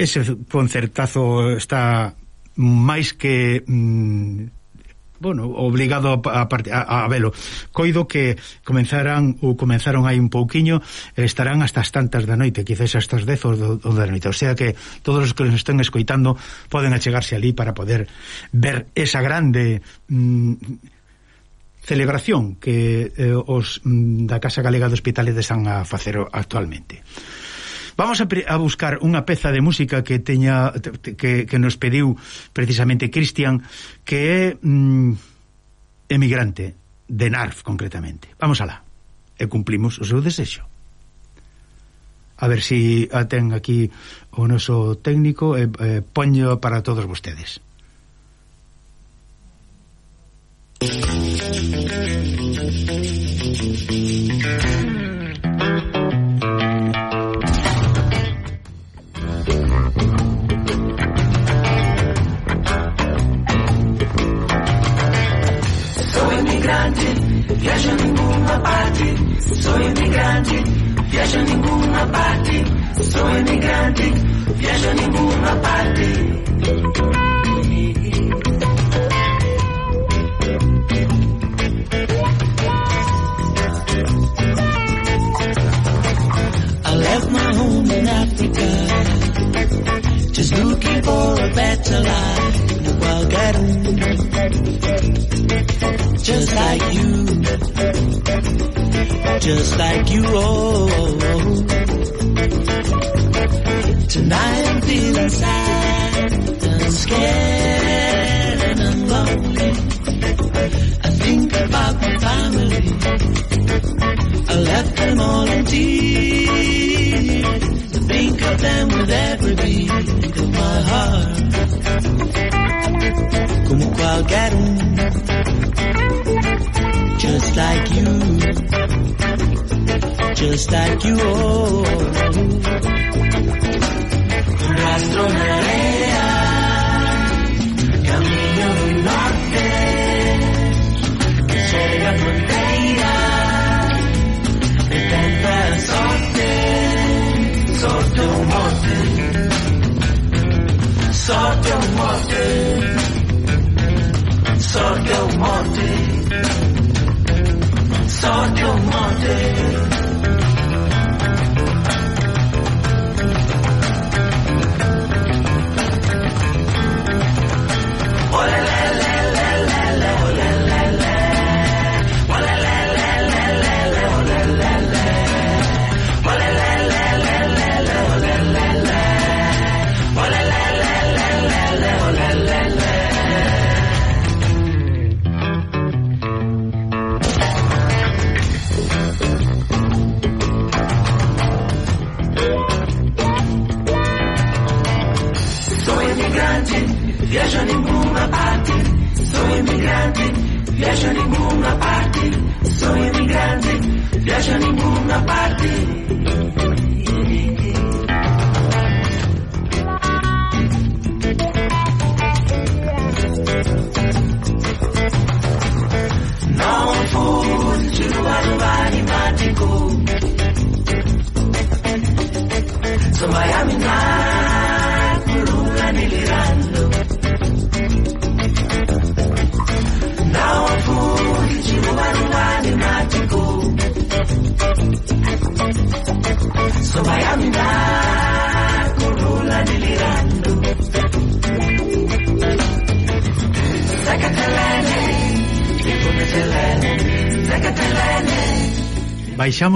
ese concertazo está máis que... Mm, bueno, obligado a, a, a, a velo. Coido que comenzaran ou comenzaron aí un pouquiño, estarán hasta as tantas da noite, quizás hasta as 10 ou da noite. O sea que todos os que nos estén escoitando poden achegarse ali para poder ver esa grande mm, celebración que eh, os mm, da Casa Galega do Hospitales de San a facer actualmente. Vamos a, a buscar unha peza de música que teña que, que nos pediu precisamente Cristian, que é mm, emigrante, de NARF concretamente. Vamos alá, e cumplimos o seu desexo. A ver se si a ten aquí o noso técnico e eh, eh, poño para todos vostedes. Thank you. Soy emigrante, viajo a ninguna parte, soy emigrante, viajo a ninguna parte. I left my home in Africa, just looking for a better life. While getting just like you, just like you. Oh, tonight I'm feeling sad and scared and I'm lonely. I think about my family. I left them all in tears. Think of them with every beat of my heart. Como qualquer um just like you, just like you. Oh. Rastro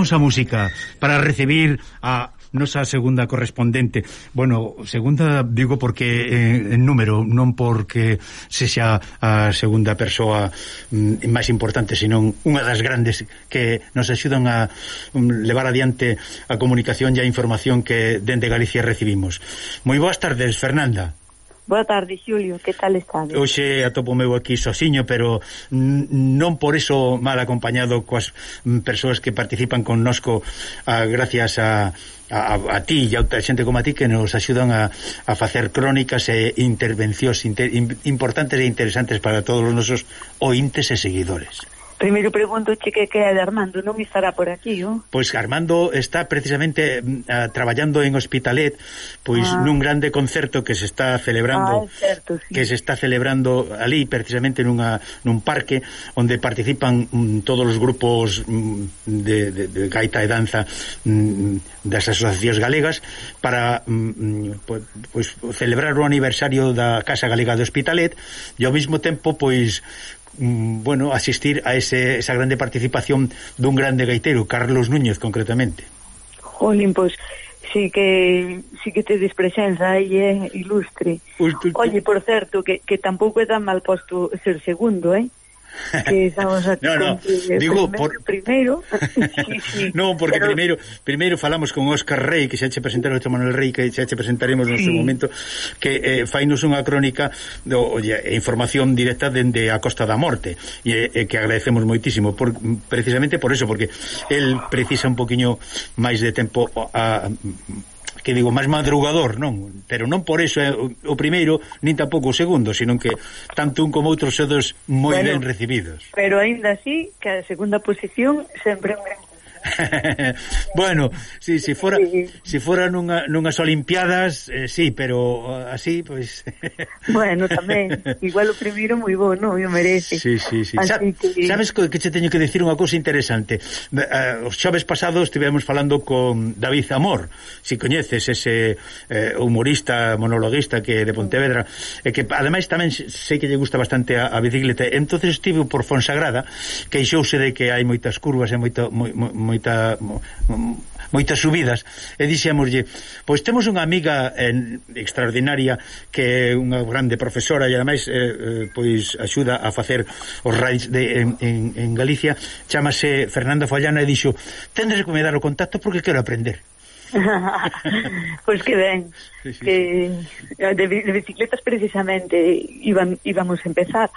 Imos a música para recibir a nosa segunda correspondente. Bueno, segunda digo porque eh, en número, non porque se xa a segunda persoa mm, máis importante, senón unha das grandes que nos axudan a mm, levar adiante a comunicación e a información que dende Galicia recibimos. Moi boas tardes, Fernanda. Boa tarde, Xulio, que tal estás? Oxe atopo meu aquí soxiño, pero non por iso mal acompañado coas mm, persoas que participan connosco a, gracias a, a, a ti e a outra xente como a ti que nos axudan a, a facer crónicas e intervencións inter, importantes e interesantes para todos os nosos ointes e seguidores. Primeiro pregunto que que é de Armando, non estará por aquí, oh? Pois Armando está precisamente uh, traballando en Hospitalet, pois ah. nun grande concerto que se está celebrando ah, certo, sí. que se está celebrando ali precisamente nunha nun parque onde participan um, todos os grupos um, de, de, de gaita e danza um, das asociacións galegas para um, pois celebrar o aniversario da Casa Galega de Hospitalet e ao mesmo tempo pois Mm, bueno, asistir a ese, esa grande participación dun grande gaitero, Carlos Núñez concretamente. Jolín, pois pues, sí que sí que te despresenza aí é ilustre. Oye, por certo, que, que tampouco é tan mal posto ser segundo, eh? que estamos *laughs* aquí no, no. Digo primeiro, por primeiro. *laughs* sí, sí. no, porque Pero... primeiro primeiro falamos con Óscar Rey que xa che presentaron outro Manuel Rey que xa che presentaremos sí. no seu momento que eh, fainos unha crónica do e información directa dende a Costa da Morte e, e que agradecemos moitísimo por precisamente por eso porque el precisa un poquiño máis de tempo a, a que digo máis madrugador, non? Pero non por eso é eh, o primeiro, nin tampouco o segundo, senón que tanto un como outro sedos moi bueno, ben recibidos. Pero aínda así, que a segunda posición sempre é un gran *laughs* bueno, si sí, si fora si fora nunha nunhas olimpiadas, eh, sí, pero eh, así pois pues... *laughs* Bueno, tamén, igual o primeiro moi bo, non, o merece. Sí, sí, sí. Sa que... Sabes que, que che teño que decir unha cousa interesante. Uh, os xoves pasados estivemos falando con David Amor, si coñeces ese eh, humorista, monologuista que de Pontevedra, e que ademais tamén sei que lle gusta bastante a, a bicicleta. Entonces estive por Fonsagrada, queixouse de que hai moitas curvas e moito moi, moi moita mo, moitas subidas. E dixémoslle, pois temos unha amiga en, extraordinaria que é unha grande profesora e ademais eh, eh, pois axuda a facer os raids de, en, en, en Galicia chamase Fernanda Fallana e dixo tendes que me dar o contacto porque quero aprender *laughs* pois que ben sí, sí, que de, de bicicletas precisamente iban, íbamos a empezar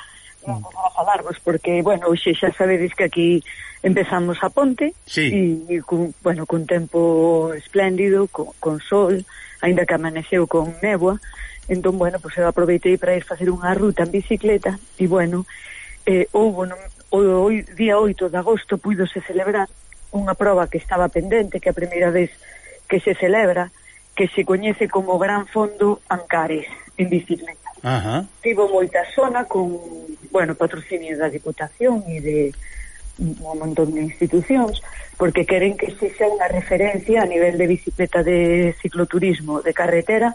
non a falarvos, porque, bueno, hoxe xa sabedes que aquí empezamos a ponte, sí. e, e cu, bueno, cun tempo espléndido, con, con sol, aínda que amaneceu con néboa, entón, bueno, pues, eu aproveitei para ir facer unha ruta en bicicleta, e, bueno, eh, houve no, o, o día 8 de agosto puidose celebrar unha proba que estaba pendente, que a primeira vez que se celebra, que se coñece como Gran Fondo Ancares, en bicicleta Ajá. Tivo moita zona con, bueno, patrocinio da Diputación e de un montón de institucións porque queren que se xa unha referencia a nivel de bicicleta de cicloturismo de carretera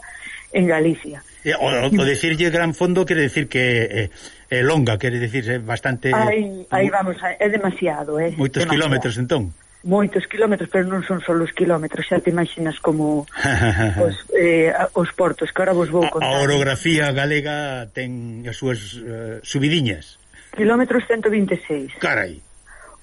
en Galicia. O, o, o decirlle gran fondo quere decir que é eh, longa, quere decir é bastante... Aí, aí vamos, é demasiado. Eh, Moitos demasiado. kilómetros entón moitos quilómetros, pero non son só os quilómetros, xa te imaginas como *laughs* os, eh, os portos, que agora vos vou contar. A orografía galega ten as súas uh, subidiñas. Kilómetros 126. Carai.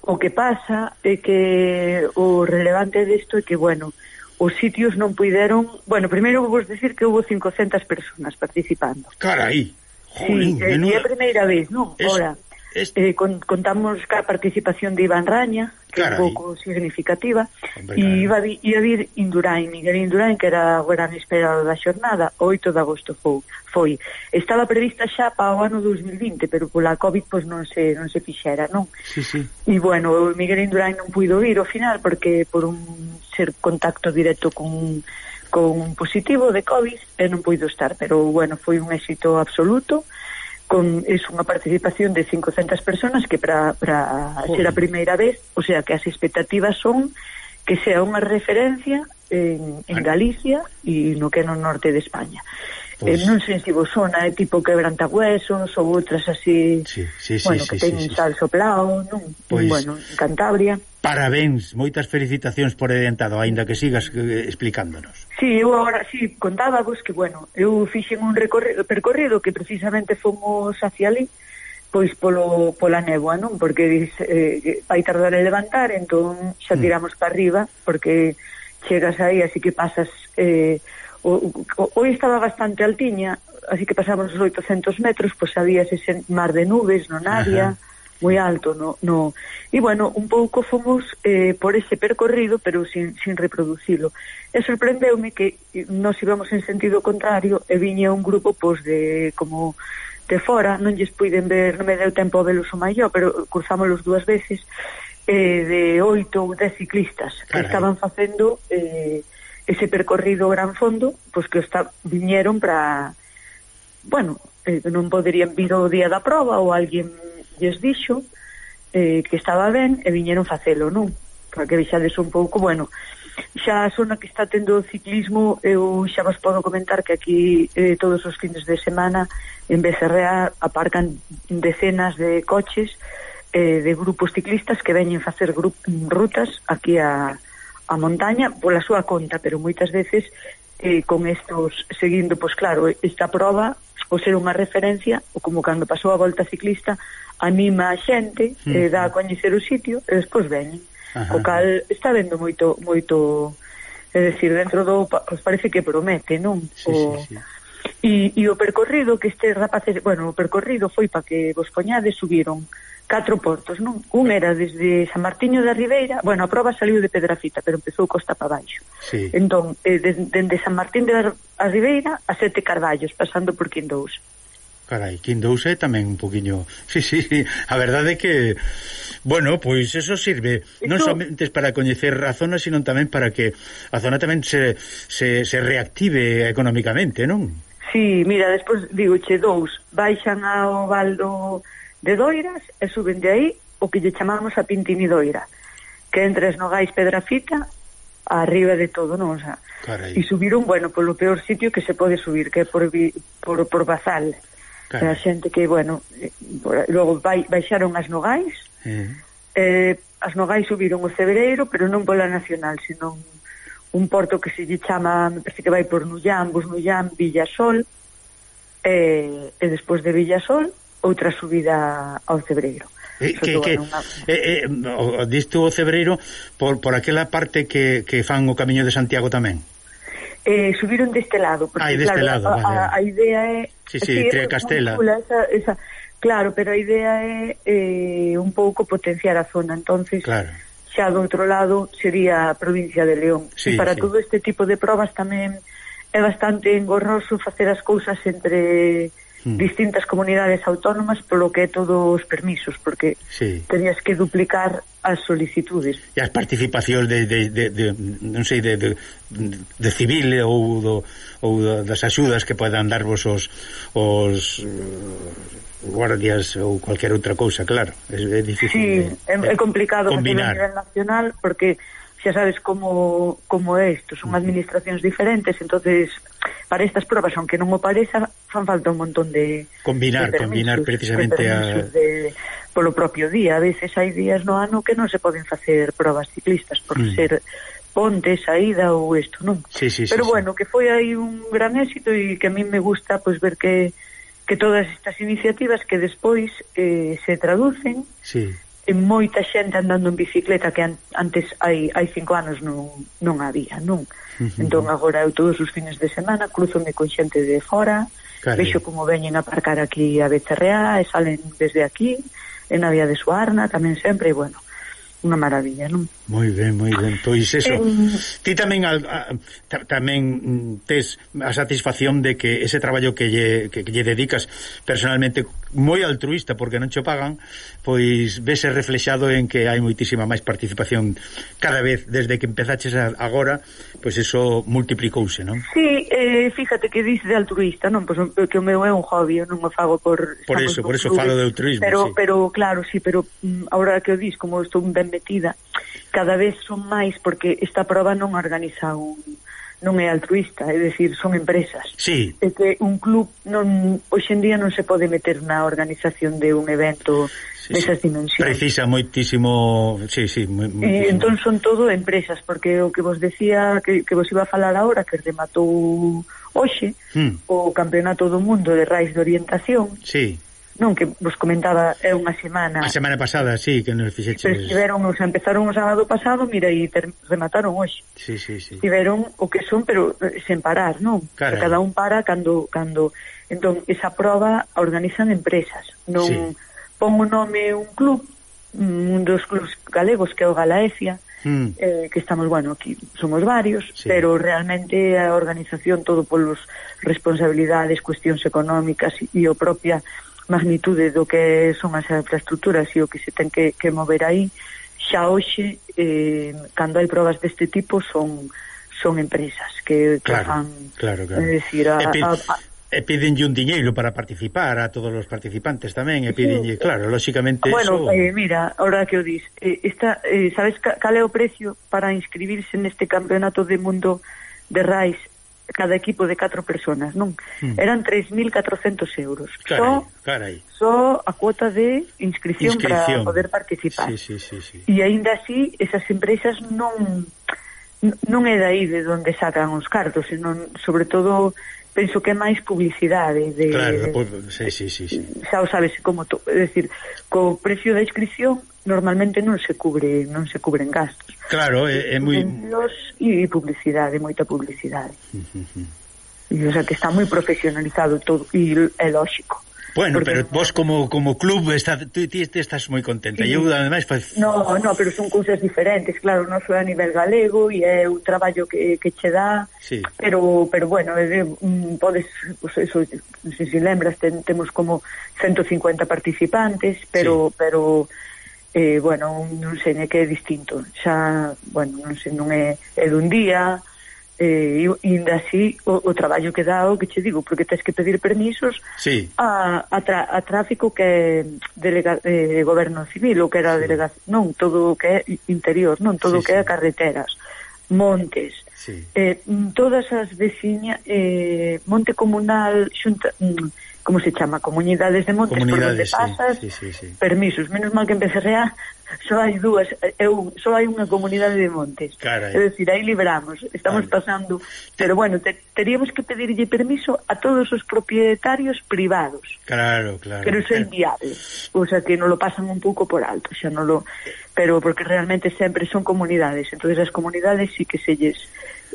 O que pasa é que o relevante disto é que, bueno, os sitios non puideron... Bueno, primeiro vos decir que houve 500 personas participando. Carai. Jolín, sí, menuda... é a primeira vez, non? Es, Ora, Este... Eh, con, contamos ca participación de Iván Raña, que Carai. é un pouco significativa, Hombre, e iba, vi, iba vir Indurain, Miguel Indurain, que era o gran esperado da xornada, 8 de agosto foi. foi. Estaba prevista xa para o ano 2020, pero pola COVID pois non se non se fixera, non? Sí, sí. E bueno, Miguel Indurain non puido vir ao final porque por un ser contacto directo con con un positivo de COVID e non puido estar, pero bueno, foi un éxito absoluto con es unha participación de 500 personas que para ser a primeira vez, o sea que as expectativas son que sea unha referencia en, en Galicia e no que no norte de España. Pois. Eh, non sei se vos sona, é tipo quebrantahuesos ou outras así, sí, sí, sí, bueno, sí, que sí, teñen sí, sal soplao, non? Pois, bueno, en Cantabria. Parabéns, moitas felicitacións por adiantado, aínda que sigas eh, explicándonos. Sí, eu agora sí, contábavos que, bueno, eu fixen un recorrido, percorrido que precisamente fomos hacia ali, pois polo, pola néboa, non? Porque eh, vai tardar en levantar, entón xa mm. tiramos mm. para arriba, porque chegas aí, así que pasas eh, o, o, hoy estaba bastante altiña, así que pasamos os 800 metros, pois pues había ese mar de nubes no Nadia, moi alto, no, no. E bueno, un pouco fomos eh, por ese percorrido, pero sin, sin reproducilo. E sorprendeume que nos íbamos en sentido contrario e viña un grupo pois de como de fora, non lles puiden ver, non me deu tempo a velos o maior, pero cruzámoslos dúas veces, eh, de oito ou dez ciclistas Carai. que estaban facendo eh, ese percorrido gran fondo, pois que está, viñeron para, bueno, eh, non poderían vir o día da prova ou alguén lles dixo eh, que estaba ben e viñeron facelo, non? Para que vexades un pouco, bueno, xa a zona que está tendo o ciclismo eu xa vos podo comentar que aquí eh, todos os fines de semana en Becerrea aparcan decenas de coches eh, de grupos ciclistas que veñen facer grup, rutas aquí a, a montaña pola súa conta, pero moitas veces eh, con estos seguindo, pois claro, esta prova o ser unha referencia, ou como cando pasou a volta ciclista, anima a xente, mm. eh, dá a coñecer o sitio e despois veñen. Ajá. O cal está vendo moito moito, é decir, dentro do pues parece que promete, non? Sí, o sí, sí. E, e o percorrido que este rapaces, bueno, o percorrido foi para que vos poñades subiron catro portos, non? Un era desde San Martiño da Ribeira, bueno, a prova saliu de Pedrafita, pero empezou costa para baixo. Sí. Entón, eh, de de San Martín de a Ribeira a Sete Carballos, pasando por Quindous. Carai, Quindous é tamén un poquinho... *laughs* Sí, sí, sí. a verdade é que... Bueno, pois eso sirve Esto... non somente para coñecer a zona, sino tamén para que a zona tamén se, se, se reactive económicamente, non? Sí, mira, despois digo che dous, baixan ao Valdo de Doiras e suben de aí o que lle chamamos a Pintini Doira, que entre as Nogais Pedrafita arriba de todo, non? O sea, Carai. e subiron, bueno, polo peor sitio que se pode subir, que é por, por, por Bazal. Carai. A xente que, bueno, eh, por, logo vai, baixaron as Nogais, uh -huh. eh, as Nogais subiron o Cebreiro, pero non pola Nacional, sino un, un porto que se lle chama, me parece que vai por Nullán, Bus Nullán, Villasol, eh, e despois de Villasol, outra subida ao Cebreiro. Eh, que, que, unha... eh, eh, o, diste o Cebreiro por, por aquela parte que, que fan o Camiño de Santiago tamén. Eh, subiron deste lado, porque Ai, deste claro, lado, a, vale. a, a idea é... Sí, sí, sí Tria Castela. Esa, esa, claro, pero a idea é eh, un pouco potenciar a zona, entonces... Claro xa do outro lado sería a provincia de León. Sí, e para sí. todo este tipo de probas tamén é bastante engorroso facer as cousas entre mm. distintas comunidades autónomas polo que é os permisos, porque sí. tenías que duplicar as solicitudes. E as participacións de, de, de, de non sei, de, de, de civil ou, do, ou das axudas que podan darvos os, os eh, guardias ou cualquier outra cousa, claro. É, é difícil. Sí, de, é, é complicado combinar. a nivel nacional porque xa sabes como como é isto, son administracións diferentes, entonces para estas probas, aunque non o pareza, fan falta un montón de combinar, de permisos, combinar precisamente a de, polo propio día, a veces hai días no ano que non se poden facer probas ciclistas por mm. ser ponte, saída ou isto, non? Sí, sí, Pero sí, bueno, sí. que foi aí un gran éxito e que a mí me gusta pois pues, ver que que todas estas iniciativas que despois eh, se traducen sí. en moita xente andando en bicicleta que an antes hai, hai cinco anos non, non había, non? Uh Entón agora eu todos os fines de semana cruzome con xente de fora, Cale. vexo como veñen a aparcar aquí a Becerreá e salen desde aquí, en a Vía de Suarna tamén sempre, e bueno, unha maravilla, non? Moi ben, moi ben. Pois eso, eh, ti tamén a, tamén mm, tes a satisfacción de que ese traballo que lle, que, que lle dedicas personalmente moi altruista porque non cho pagan, pois vese reflexado en que hai moitísima máis participación cada vez desde que empezaches a, agora, pois eso multiplicouse, non? Si, sí, eh, fíjate que dices de altruista, non? Pois que o meu é un hobby, eu non o fago por Por eso, por eso falo de altruismo, Pero sí. pero claro, si, sí, pero mm, agora que o dis como estou ben metida, cada cada vez son máis porque esta proba non organiza un non é altruista, é dicir, son empresas. Sí. É que un club non hoxendía non se pode meter na organización de un evento sí, desas sí. dimensións. Precisa moitísimo, sí, sí, moi, eh, moitísimo. E entón son todo empresas, porque o que vos decía que, que vos iba a falar agora que rematou hoxe hmm. o Campeonato do Mundo de Rais de Orientación. Sí non que vos comentaba é unha semana. A semana pasada, sí, que nos fixeches. Pero estiveron, o sea, empezaron o sábado pasado, mira, e ter, remataron hoxe. Sí, sí, sí. Estiveron o que son, pero eh, sen parar, non? Cara. Cada un para cando cando entón esa proba a organizan empresas. Non sí. pon o nome un club, mm, un dos clubs galegos que é o Galaecia, mm. eh, que estamos, bueno, aquí somos varios, sí. pero realmente a organización todo polos responsabilidades, cuestións económicas e o propia magnitude do que son as infraestructuras e o que se ten que, que mover aí xa hoxe eh, cando hai probas deste tipo son son empresas que, que claro, fan claro, claro. É decir, a, a, a E pídenlle un diñeiro para participar a todos os participantes tamén, e pídenlle, claro, lóxicamente ah, Bueno, eso... eh, mira, ahora que o dis, eh, esta, eh, sabes cal é o precio para inscribirse neste campeonato de mundo de RAIS cada equipo de 4 personas, non? Mm. Eran 3.400 euros. Carai, só, carai. só a cuota de inscripción, inscripción. para poder participar. Sí, sí, sí, sí. E aínda así, esas empresas non non é daí de onde sacan os cartos, senón, sobre todo penso que é máis publicidade de, Claro, pues, sí, sí, sí, sí. Xa o sabes como to, é decir, co precio da inscripción normalmente non se cubre, non se cubren gastos. Claro, é, é moi e publicidade, moita publicidade. Uh -huh. E o sea que está moi profesionalizado todo e é lógico. Bueno, Porque... pero vos como como club está, ti, ti estás moi contenta. Sí. Eu ademais pues... No, no, pero son cousas diferentes, claro, non só a nivel galego e é o traballo que, que che dá. Sí. Pero pero bueno, eh, podes pues eso, non sei se lembras, ten, temos como 150 participantes, pero sí. pero eh, bueno, non sei, é que é distinto. Xa, bueno, non sei, non é, é dun día, E, e ainda así o, o traballo que dá o que che digo porque tens que pedir permisos sí. a, a, tra, a tráfico que é delega, eh, goberno civil o que era sí. delegación non, todo o que é interior non, todo o sí, que é sí. carreteras montes sí. eh, todas as veciñas eh, monte comunal xunta, mm, como se chama, comunidades de montes comunidades, por onde pasas, sí, sí, sí, sí. permisos. Menos mal que en Becerreá só hai dúas, eu, só hai unha comunidade de montes. Carai. É dicir, aí libramos, estamos vale. pasando. Pero bueno, te, teríamos que pedirlle permiso a todos os propietarios privados. Claro, claro. Pero iso é inviable. O sea, que non lo pasan un pouco por alto, xa non lo... Pero porque realmente sempre son comunidades, entonces as comunidades sí que selles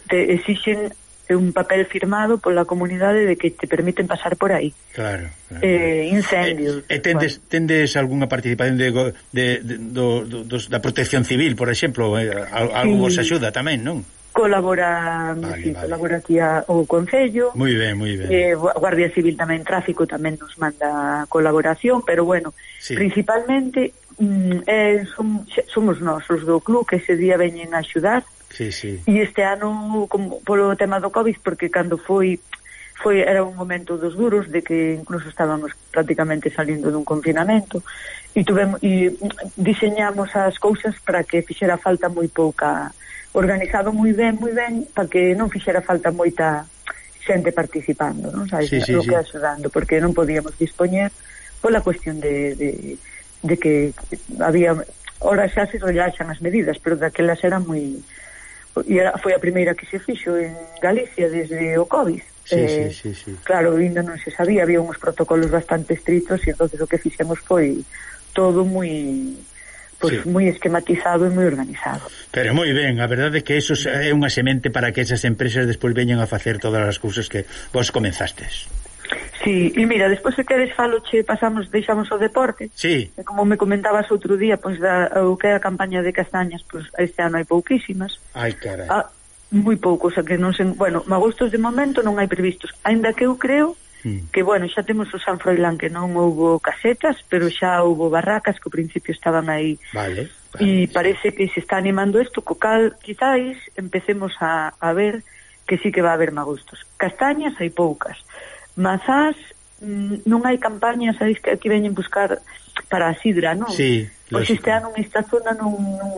te exixen é un papel firmado pola comunidade de que te permiten pasar por aí. Claro. claro. Eh, incendios. E, e tendes, bueno. tendes algunha participación de, de, de, do, do, dos, da protección civil, por exemplo? Eh, algo sí. vos axuda tamén, non? colabora, vale, sí, vale. colabora aquí a, o Concello. Moi ben, moi ben. Eh, Guardia Civil tamén, Tráfico tamén nos manda colaboración, pero bueno, sí. principalmente mm, eh, som, somos nós os do club que ese día veñen a axudar Sí, sí. E este ano, como, polo tema do COVID, porque cando foi foi era un momento dos duros de que incluso estábamos prácticamente salindo dun confinamento e tuvemos e diseñamos as cousas para que fixera falta moi pouca organizado moi ben, moi ben para que non fixera falta moita xente participando, non? Sabes, sí, sí, o que axudando, porque non podíamos dispoñer pola cuestión de, de, de que había ora xa se relaxan as medidas, pero daquelas eran moi e era, foi a primeira que se fixo en Galicia desde o COVID. Sí, eh, sí, sí, sí. Claro, ainda non se sabía, había uns protocolos bastante estritos e entonces o que fixemos foi todo moi pois sí. moi esquematizado e moi organizado. Pero moi ben, a verdade é que eso é unha semente para que esas empresas despois veñan a facer todas as cousas que vos comenzastes. Sí, e mira, despois se queres falo che pasamos, deixamos o deporte sí. e como me comentabas outro día pois da, o que é a campaña de castañas pois este ano hai pouquísimas Ai, carai ah, moi poucos, o que non sen, bueno, magostos de momento non hai previstos aínda que eu creo mm. que bueno, xa temos o San Froilán que non houbo casetas, pero xa houbo barracas que ao principio estaban aí. Vale. vale e parece que se está animando isto, co cal quizáis empecemos a, a ver que sí que va a haber magostos. Castañas hai poucas mazás, mm, non hai campañas, sabéis que aquí veñen buscar para a sidra, non? Sí, pois este ano nesta zona non, non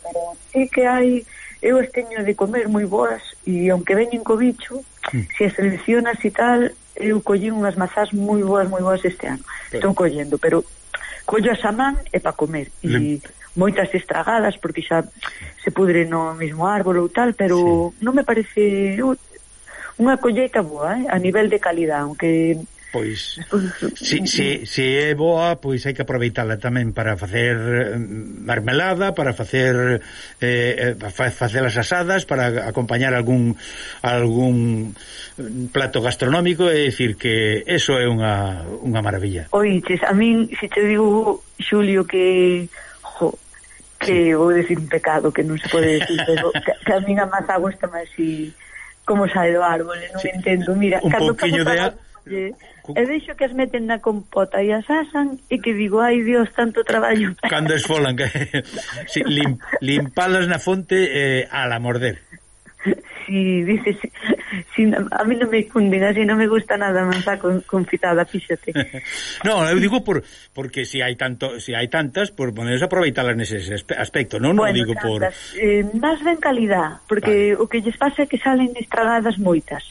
pero sí que hai eu as teño de comer moi boas e aunque veñen co bicho, mm. se as seleccionas e tal, eu collín unhas mazás moi boas, moi boas este ano. Pero... Estou collendo, pero collo a man e para comer. E moitas estragadas porque xa se pudre no mesmo árbol ou tal, pero sí. non me parece eu unha colleita boa, eh? a nivel de calidad, aunque Pois, si, si, si é boa, pois hai que aproveitala tamén para facer mm, marmelada, para facer eh, eh fa, facelas asadas, para acompañar algún algún plato gastronómico, é dicir que eso é unha, unha maravilla. Oiches, a min, se te digo, Xulio, que jo, que sí. un desimpecado, que non se pode decir, pero *laughs* que, que a min a masa gusta máis si como sae do árbol, non sí. entendo. Mira, un cando pouquiño de... Ar... De... E deixo que as meten na compota e as asan e que digo, ai Dios, tanto traballo. *laughs* Cando esfolan, que... *laughs* sí, lim, limpalas na fonte eh, a la morder si dices si, a mí non me cunden, si non me gusta nada a manzá con, confitada, fíxate. *laughs* no, eu digo por porque si hai tanto, si hai tantas, por podedes aproveitalas nese aspecto, non, bueno, digo tantas, por eh, máis ben calidad, porque vale. o que lles pasa é que salen estragadas moitas.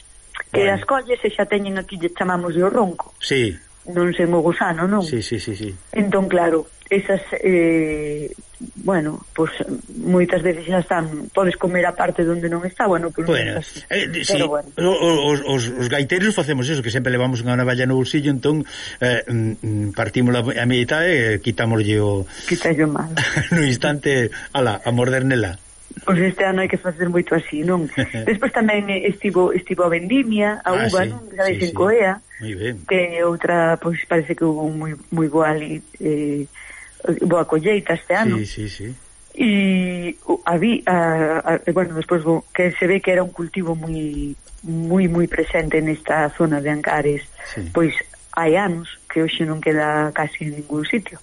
Que bueno. as colles e xa teñen aquí lle chamamos de o ronco. Sí non sen o gusano, non? Sí, sí, sí, sí. Entón, claro, esas, eh, bueno, pois pues, moitas veces xa están, podes comer a parte donde non está, bueno, pois bueno, non está eh, sí, Pero bueno. Os, os, os gaiteros facemos eso, que sempre levamos unha navalla no bolsillo, entón eh, mm, mm, partimos a, a mitad e eh, quitámoslle o... Quita yo mal. *laughs* no instante, ala, a mordernela. Pois este ano hai que facer moito así, non? *laughs* Despois tamén estivo estivo a vendimia, a ah, uva, sí, non? Sabes, sí, en sí. Coea, que outra, pois parece que houve moi, moi boa ali, eh, boa colleita este ano. Sí, sí, sí. E había, a, a, bueno, despois que se ve que era un cultivo moi moi moi presente nesta zona de Ancares, sí. pois hai anos que hoxe non queda casi en ningún sitio,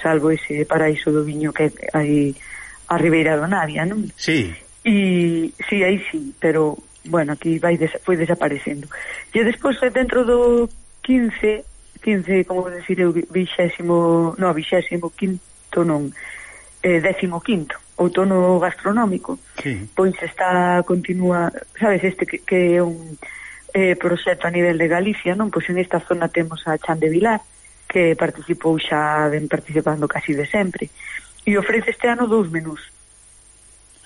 salvo ese paraíso do viño que hai a Ribeira do Navia, non? Sí. E sí, aí sí, pero bueno, aquí vai des, foi desaparecendo. E despois dentro do 15, 15, como decir, eu, vixésimo, no, vixésimo quinto non, eh, décimo quinto, outono gastronómico, sí. pois está, continúa, sabes, este que, que é un eh, proxecto a nivel de Galicia, non? Pois en esta zona temos a Chan de Vilar, que participou xa, ven participando casi de sempre, e ofrece este ano dous menús.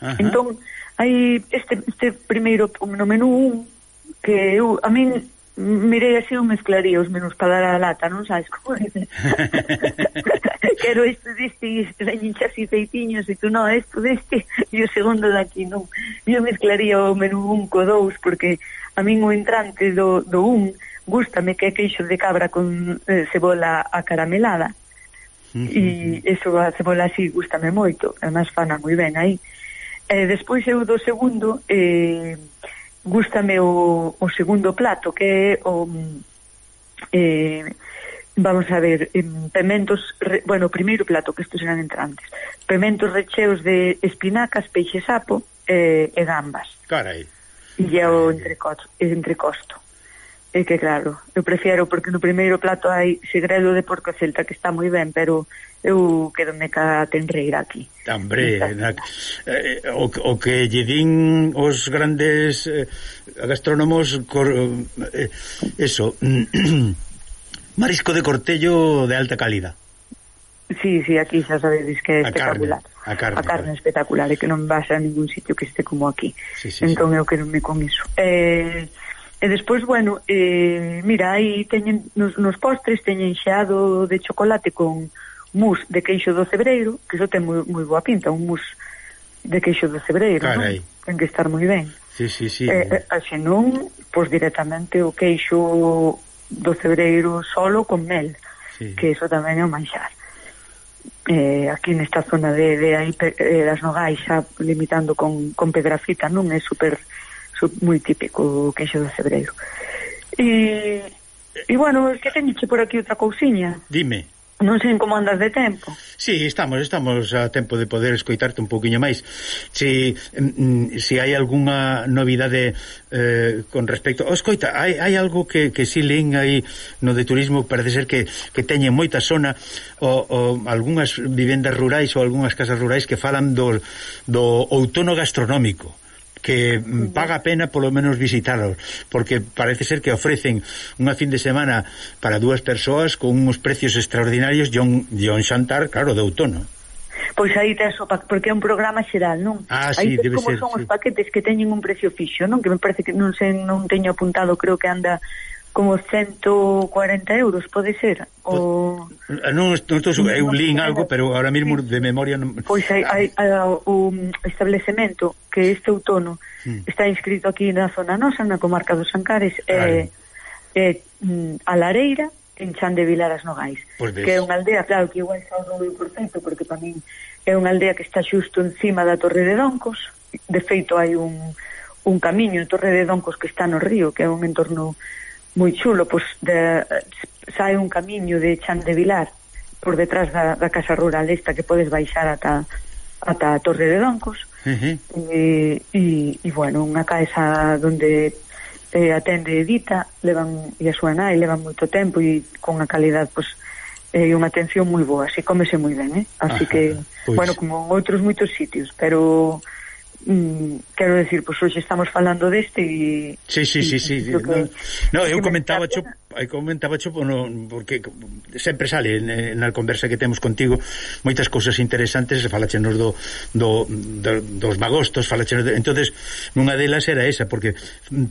Ajá. Entón, hai este, este primeiro no menú un, que eu, a min mirei así eu mezclaría os menús para dar a lata, non sabes como é? *laughs* Quero isto deste e estranhincha así feitiños e tú non, isto deste e o segundo daqui, non. Eu mezclaría o menú un co dous porque a min o entrante do, do un gustame que é queixo de cabra con eh, cebola acaramelada e iso a cebola así gustame moito además fana moi ben aí. E despois eu do segundo eh, gustame o, o segundo plato que é o eh, vamos a ver pementos, re, bueno, o primeiro plato que estes eran entrantes pementos recheos de espinacas, peixe sapo eh, e gambas. Carai. E o entrecosto, entrecosto. É que claro, eu prefiero porque no primeiro plato hai segredo de porco celta que está moi ben, pero eu quedo me ca tenreira aquí. Hombre, na, eh, o, o que lle din os grandes eh, gastrónomos cor, eh, eso *clears throat* marisco de cortello de alta calidad. Sí, sí, aquí xa sabedes que é a espectacular. A carne, a carne espectacular e que non vas a ningún sitio que este como aquí. Sí, sí, entón sí. eu quedo me con iso. Eh E despois, bueno, eh, mira, aí teñen, nos, nos postres teñen xeado de chocolate con mus de queixo do cebreiro, que iso ten moi, moi boa pinta, un mus de queixo do cebreiro, Carai. non? Ten que estar moi ben. Sí, sí, sí. Eh, eh, a xenón, pois directamente o queixo do cebreiro solo con mel, sí. que iso tamén é o manxar. Eh, aquí nesta zona de, de aí, eh, das Nogais xa limitando con, con pedrafita, non é super moi típico o queixo de febreiro. E, e bueno, que teñeche por aquí outra cousiña. Dime. Non sei como andas de tempo. Sí, estamos, estamos a tempo de poder escoitarte un pouquiño máis. Si, mm, si hai algunha novidade eh, con respecto... Oh, escoita, hai, hai algo que, que si leen aí no de turismo, parece ser que, que teñen moita zona o, o algunhas vivendas rurais ou algunhas casas rurais que falan do, do outono gastronómico que paga a pena polo menos visitalos, porque parece ser que ofrecen unha fin de semana para dúas persoas con uns precios extraordinarios e un, e un xantar, claro, de outono. Pois aí tes o pac, porque é un programa xeral, non? Ah, sí, aí tes como ser, son sí. os paquetes que teñen un precio fixo, non? Que me parece que non sei, non teño apuntado, creo que anda como 140 euros, pode ser? O... Non, non estou, eu lín algo, pero ahora mismo de memoria non... Pois hai, hai, hai o um, establecemento que este outono hmm. está inscrito aquí na zona nosa, na comarca dos Sancares, é, eh, eh, mm, a Lareira, en Chan de Vilaras Nogais, pues ves. que é unha aldea, claro, que igual xa non é importante, porque para min é unha aldea que está xusto encima da Torre de Doncos, de feito hai un, un camiño en Torre de Doncos que está no río, que é un entorno moi chulo, pois de, eh, sai un camiño de Chan de Vilar por detrás da, da casa rural esta que podes baixar ata ata a Torre de Doncos uh -huh. e, e, e bueno, unha casa onde eh, atende Edita levan, e a súa nai levan moito tempo e con a calidad pois, eh, unha atención moi boa, así comese moi ben eh? así Ajá, que, pois. bueno, como en outros moitos sitios pero mm, quero decir, pois hoxe estamos falando deste e... Sí, sí, sí, sí. Que, no, eu comentaba, cho, aí comentaba xo, no, porque sempre sale na conversa que temos contigo moitas cousas interesantes, falachenos do, do, do dos bagostos, falachenos de, entonces nunha delas era esa, porque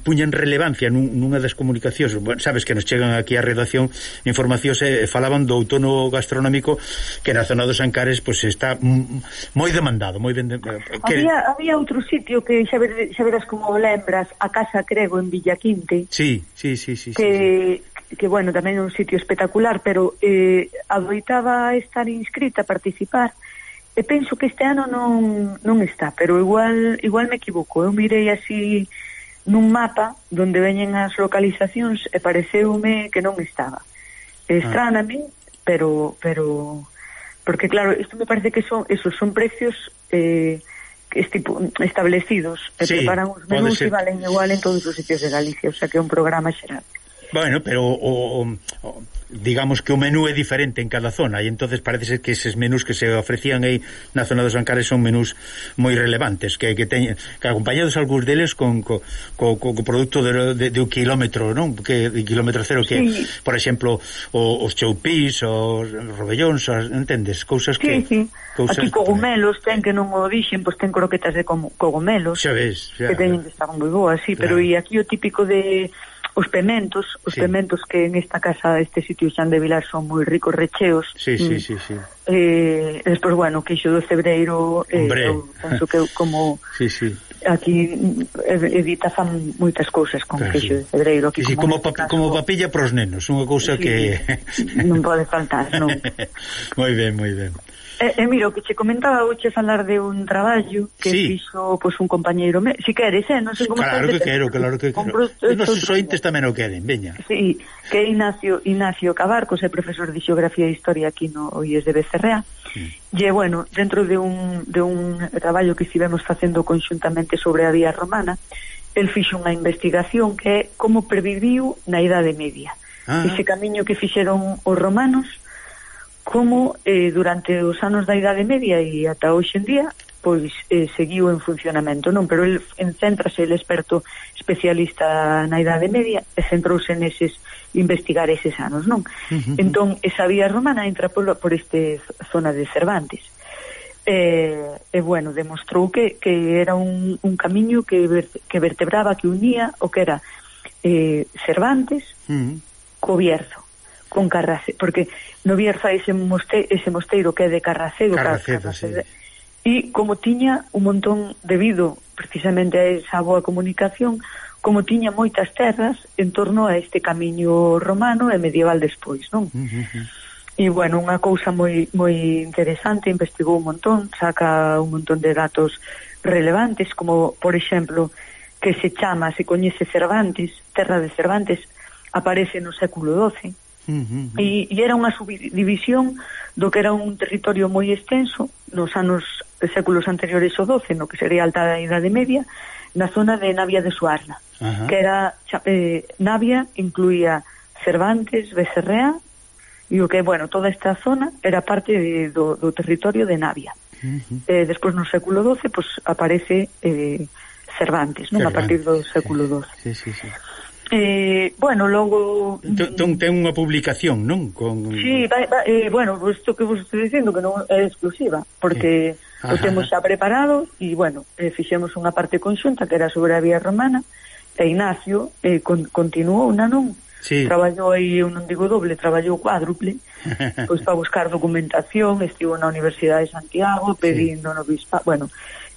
puñan relevancia nun, nunha das comunicacións, bueno, sabes que nos chegan aquí a redacción informacións e eh, falaban do outono gastronómico que na zona dos Ancares pois pues, está moi demandado, moi ben de... Eh, que... Había había outro sitio que xa, ver, xa verás como lembras, a Casa Crego en Villaquinte. Sí, sí, sí, sí. Que sí, sí que bueno, tamén é un sitio espectacular, pero eh, adoitaba estar inscrita a participar, e penso que este ano non, non está, pero igual igual me equivoco. Eu mirei así nun mapa donde veñen as localizacións e pareceume que non estaba. Estráname, a pero pero porque claro, isto me parece que son esos son precios eh este tipo establecidos, sí, preparan os menús e valen igual en todos os sitios de Galicia, o sea que é un programa xeral. Bueno, pero o, o, o digamos que o menú é diferente en cada zona e entonces parece que eses menús que se ofrecían aí na zona dos Ancares son menús moi relevantes que que teñen que acompañados algúns deles con co, co, co, co produto de, de, de un kilómetro, non? Que de kilómetro cero que, sí. por exemplo, o, os choupís, os robellóns, os, entendes, cousas que sí, sí. cousas Aquí cogumelos ten que non o dixen, pois ten croquetas de cogumelos. Xa ves, xa. Que teñen que estaban moi boas, sí, claro. pero e aquí o típico de os pementos, os sí. pementos que en esta casa, este sitio Xan de Vilar son moi ricos recheos. Sí, sí, mm. sí, sí. Eh, despois, bueno, queixo do cebreiro, eh, Hombre. eu penso que como *laughs* sí, sí. aquí edita fan moitas cousas con claro, queixo sí. de cebreiro. Aquí, sí, como, como, pa, como papilla pros nenos, unha cousa sí, que... *laughs* *laughs* non pode faltar, non. moi ben, moi ben. E, e mira, o que che comentaba hoxe falar de un traballo que sí. fixo pois, un compañeiro me... Si queres, eh? non sei como Claro que quero, claro que quero. Os nosos ointes tamén o queren, veña. Sí, que Ignacio, Ignacio Cabarcos é profesor de Xeografía e Historia aquí no OIES de Becerrea. Mm. E, bueno, dentro de un, de un traballo que estivemos facendo conxuntamente sobre a vía romana, el fixo unha investigación que é como previviu na Idade Media. Ah. Ese camiño que fixeron os romanos como eh, durante os anos da Idade Media e ata hoxe en día pois eh, seguiu en funcionamento, non? Pero el centrase el experto especialista na Idade Media e centrouse neses investigar eses anos, non? Uh -huh. Entón, esa vía romana entra por, por este zona de Cervantes. E, e bueno, demostrou que, que era un, un camiño que, ver, que vertebraba, que unía o que era eh, Cervantes uh -huh. co Bierzo con Carracedo, porque no Bierza ese, moste, ese mosteiro que é de Carracedo, Carracedo, Carracedo sí. e como tiña un montón debido precisamente a esa boa comunicación, como tiña moitas terras en torno a este camiño romano e medieval despois, non? Uh -huh. E, bueno, unha cousa moi, moi interesante, investigou un montón, saca un montón de datos relevantes, como, por exemplo, que se chama, se coñece Cervantes, Terra de Cervantes, aparece no século XII, Uh -huh. e, e era unha subdivisión do que era un territorio moi extenso nos anos séculos anteriores ao 12, no que sería a alta idade media, na zona de Navia de Suarna, uh -huh. que era eh, Navia incluía Cervantes, Becerrea e o que, bueno, toda esta zona era parte de, do, do territorio de Navia. Uh -huh. eh, despois no século XII pues, aparece eh, Cervantes, non? Cervantes, a partir do século XII. Sí, sí, sí. Eh, bueno, logo ten, ten unha publicación, non? Con sí, vai, va, eh, bueno, isto que vos estou dicindo que non é exclusiva, porque eh. o temos xa preparado e bueno, eh, fixemos unha parte conxunta que era sobre a vía romana e Ignacio eh, con, continuou na non sí. traballou aí, eu non digo doble, traballou cuádruple, *laughs* pois para buscar documentación, estivo na Universidade de Santiago pedindo sí. no bispa, bueno,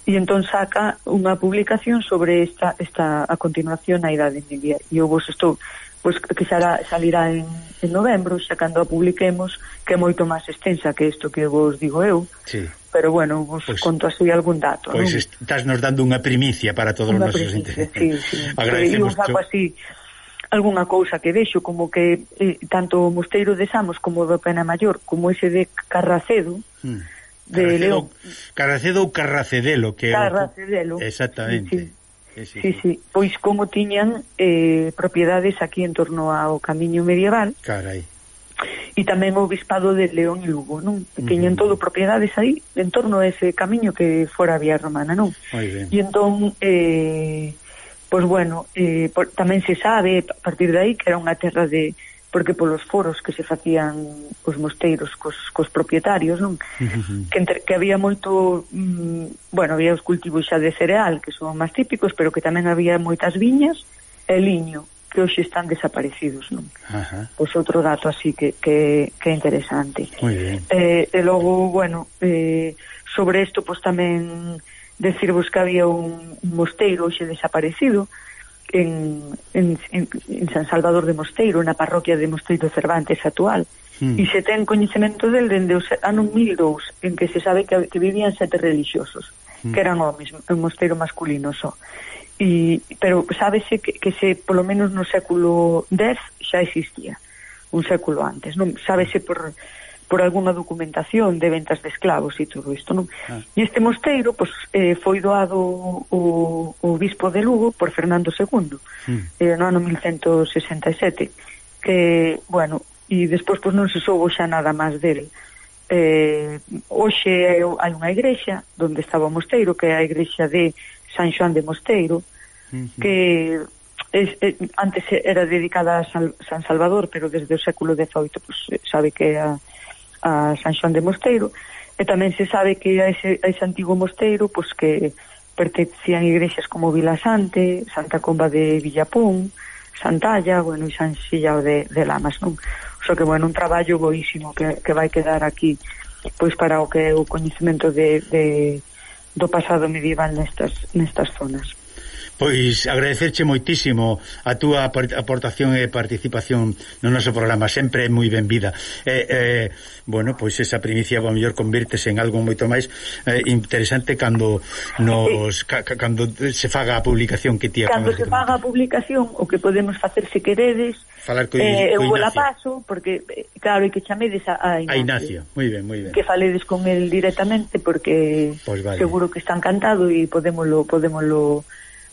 E entón saca unha publicación sobre esta, esta a continuación na Idade Media. E eu vos estou pois que xa salirá en, en novembro, xa cando a publiquemos, que é moito máis extensa que isto que vos digo eu. Sí. Pero bueno, vos pois, conto así algún dato. Pois non? estás nos dando unha primicia para todos unha os nosos intereses. Sí, sí. *laughs* Agradecemos. Eu así algunha cousa que vexo como que eh, tanto o Mosteiro de Samos como do Pena Maior como ese de Carracedo mm de León. Carracedo ou Carracedelo, que Carracedelo. É o... Exactamente. Sí, sí, sí, sí. Pois como tiñan eh, propiedades aquí en torno ao camiño medieval. Carai. E tamén o bispado de León e Lugo, non? Que tiñan uh -huh. todo propiedades aí en torno a ese camiño que fora a vía romana, non? E entón eh, pois bueno, eh, por, tamén se sabe a partir de aí que era unha terra de porque polos foros que se facían os mosteiros cos, cos propietarios, non? que, entre, que había moito, mm, bueno, había os cultivos xa de cereal, que son máis típicos, pero que tamén había moitas viñas e liño, que hoxe están desaparecidos, non? Ajá. Pois outro dato así que, que, que é interesante. Eh, e logo, bueno, eh, sobre isto, pois tamén decirvos que había un mosteiro hoxe desaparecido, en, en, en, en San Salvador de Mosteiro, na parroquia de Mosteiro Cervantes actual. Mm. E se ten coñecemento del dende o ano 1002, en que se sabe que, que vivían sete religiosos, mm. que eran homes, un mosteiro masculino só. E, pero sábese que, que se, polo menos no século X, xa existía, un século antes. Non, sábese por por algunha documentación de ventas de esclavos e todo isto, non? Ah. E este mosteiro pois, eh, foi doado o, o bispo de Lugo por Fernando II, mm. eh, no ano 1167, que, bueno, e despois pois, non se soubo xa nada máis dele. Eh, hoxe hai unha igrexa donde estaba o mosteiro, que é a igrexa de San Xoán de Mosteiro, mm -hmm. que es, eh, antes era dedicada a San, San Salvador, pero desde o século XVIII pues, pois, eh, sabe que é a, a San Xoán de Mosteiro e tamén se sabe que a ese, a ese antigo mosteiro pois que pertencían igrexas como Vilasante, Santa Comba de Villapón, Santalla, bueno, e San Xillao de, de Lamas, non? O so que, bueno, un traballo boísimo que, que vai quedar aquí pois para o que é o coñecemento de, de, do pasado medieval nestas, nestas zonas. Pois agradecerche moitísimo a túa aportación e participación no noso programa, sempre é moi benvida. Eh, eh, bueno, pois esa primicia ao mellor convirtese en algo moito máis eh, interesante cando nos ca, ca, cando se faga a publicación que ti Cando se faga a publicación, o que podemos facer se queredes, falar co, eh, co eu la paso porque eh, claro, e que chamedes a, a Ignacio. A Ignacio, moi ben, moi ben. Que faledes con el directamente porque pues vale. seguro que está encantado e podémoslo podémoslo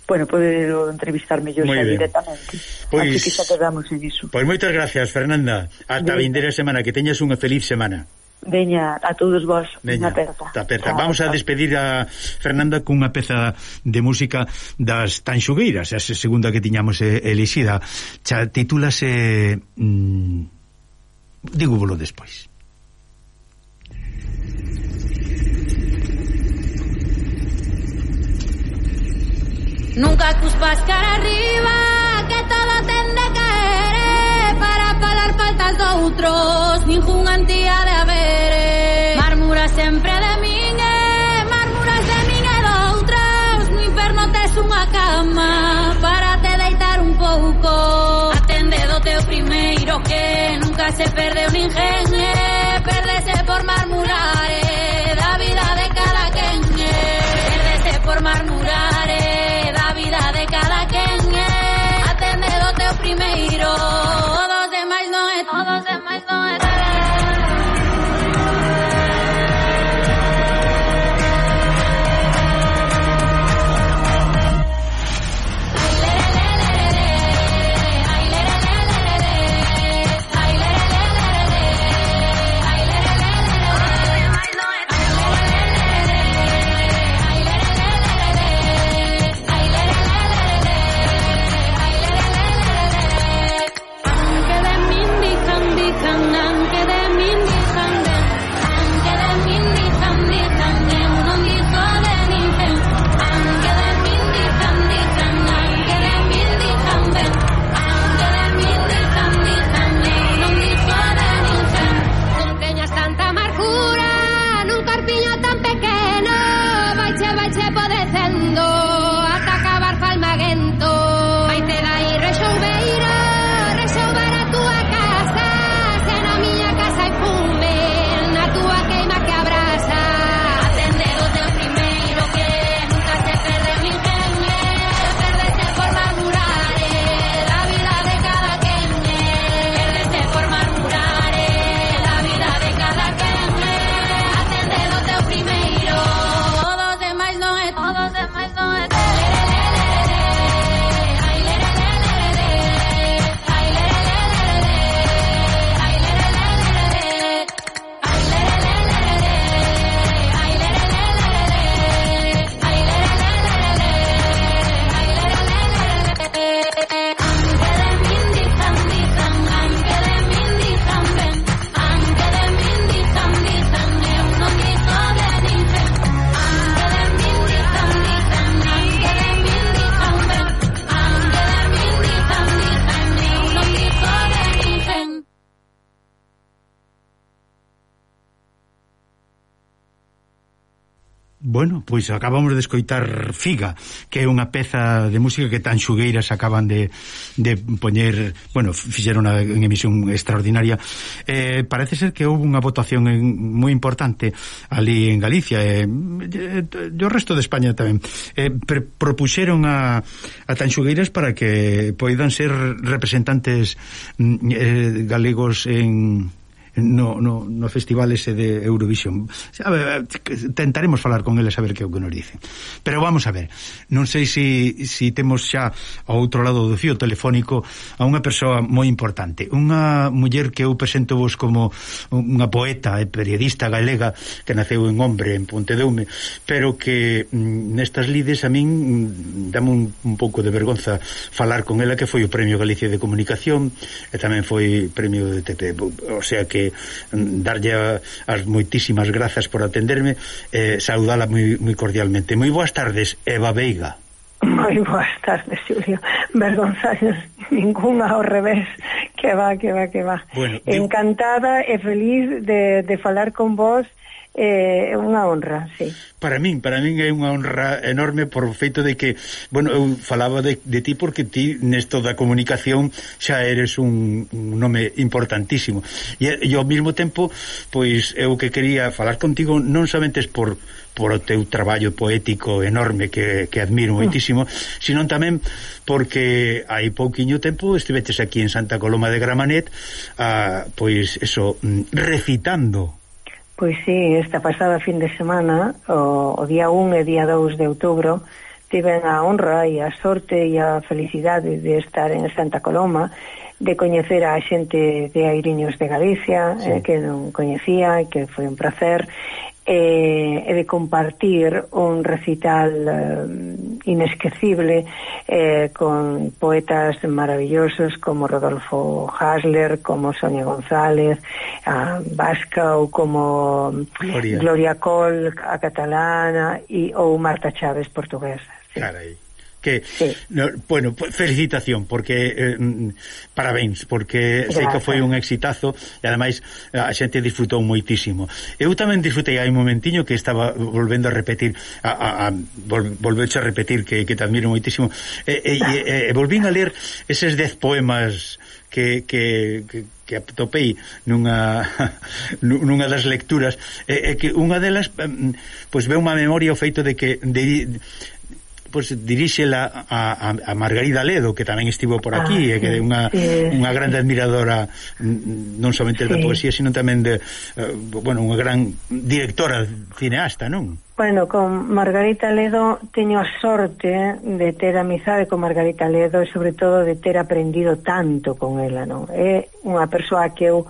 bueno, poder entrevistarme yo xa directamente. Pois, Así que xa quedamos en iso. Pois moitas gracias, Fernanda. Ata a vindeira semana, que teñas unha feliz semana. Veña, a todos vos, Veña, unha aperta. aperta. Vamos a despedir a Fernanda cunha peza de música das Tanxugueiras, a segunda que tiñamos eh, elixida. Xa titúlase... Mm, digo volo despois. Nunca cuspas cara arriba Que todo ten de caer eh, Para pagar faltas doutros Ningún antía de haberes. Bueno, pois acabamos de escoitar Figa, que é unha peza de música que tan xugueiras acaban de, de poñer, bueno, fixeron unha emisión extraordinaria. Eh, parece ser que houve unha votación en, moi importante ali en Galicia e eh, o resto de España tamén. Eh, pre, propuxeron a, a tan xugueiras para que poidan ser representantes eh, galegos en no, no, no festival ese de Eurovisión. A ver, tentaremos falar con eles a ver que é o que nos dicen. Pero vamos a ver, non sei se si, si temos xa ao outro lado do fío telefónico a unha persoa moi importante, unha muller que eu presento vos como unha poeta e periodista galega que naceu en Hombre, en Pontedeume, pero que mm, nestas lides a min mm, dame un, un pouco de vergonza falar con ela que foi o Premio Galicia de Comunicación e tamén foi Premio de TP, o sea que Eh, darlle as moitísimas grazas por atenderme eh, saudala moi, moi cordialmente moi boas tardes Eva Veiga Moi boas tardes, Xulio. vergonzallos, *laughs* ninguna ao revés. Que va, que va, que va. Bueno, Encantada e feliz de, de falar con vos eh, é unha honra, sí. Para min, para min é unha honra enorme por o feito de que, bueno, eu falaba de, de ti porque ti nesto da comunicación xa eres un, un nome importantísimo. E, e ao mesmo tempo, pois eu que quería falar contigo non somente por por o teu traballo poético enorme que, que admiro mm. moitísimo, sino tamén porque hai pouquiño tempo estivetes aquí en Santa Coloma de Gramanet a, ah, pois eso, mm, recitando Pois sí, esta pasada fin de semana, o, o día 1 e día 2 de outubro, tiven a honra e a sorte e a felicidade de estar en Santa Coloma, de coñecer a xente de Airiños de Galicia, sí. eh, que non coñecía e que foi un placer, eh, e de compartir un recital eh, inesquecible eh, con poetas maravillosos como Rodolfo Hasler, como Sonia González, a Vasca ou como Gloria, Gloria Col, a catalana, e, ou Marta Chávez, portuguesa. Sí. Carai que sí. no, bueno, felicitación porque eh, mm, parabéns porque Gracias. sei que foi un exitazo e ademais a xente disfrutou moitísimo. Eu tamén disfrutei hai un momentiño que estaba volvendo a repetir a, a, a volveche a repetir que, que te admiro moitísimo e, e, e, e volvín a ler eses dez poemas que, que, que, que atopei nunha, *laughs* nunha das lecturas e, e que unha delas pois ve unha memoria o feito de que de, pois diríxela a, a, a Margarida Ledo que tamén estivo por aquí ah, e que é unha, sí. unha grande admiradora non somente sí. da poesía sino tamén de eh, bueno, unha gran directora cineasta, non? Bueno, con Margarita Ledo teño a sorte de ter amizade con Margarita Ledo e sobre todo de ter aprendido tanto con ela, non? É unha persoa que eu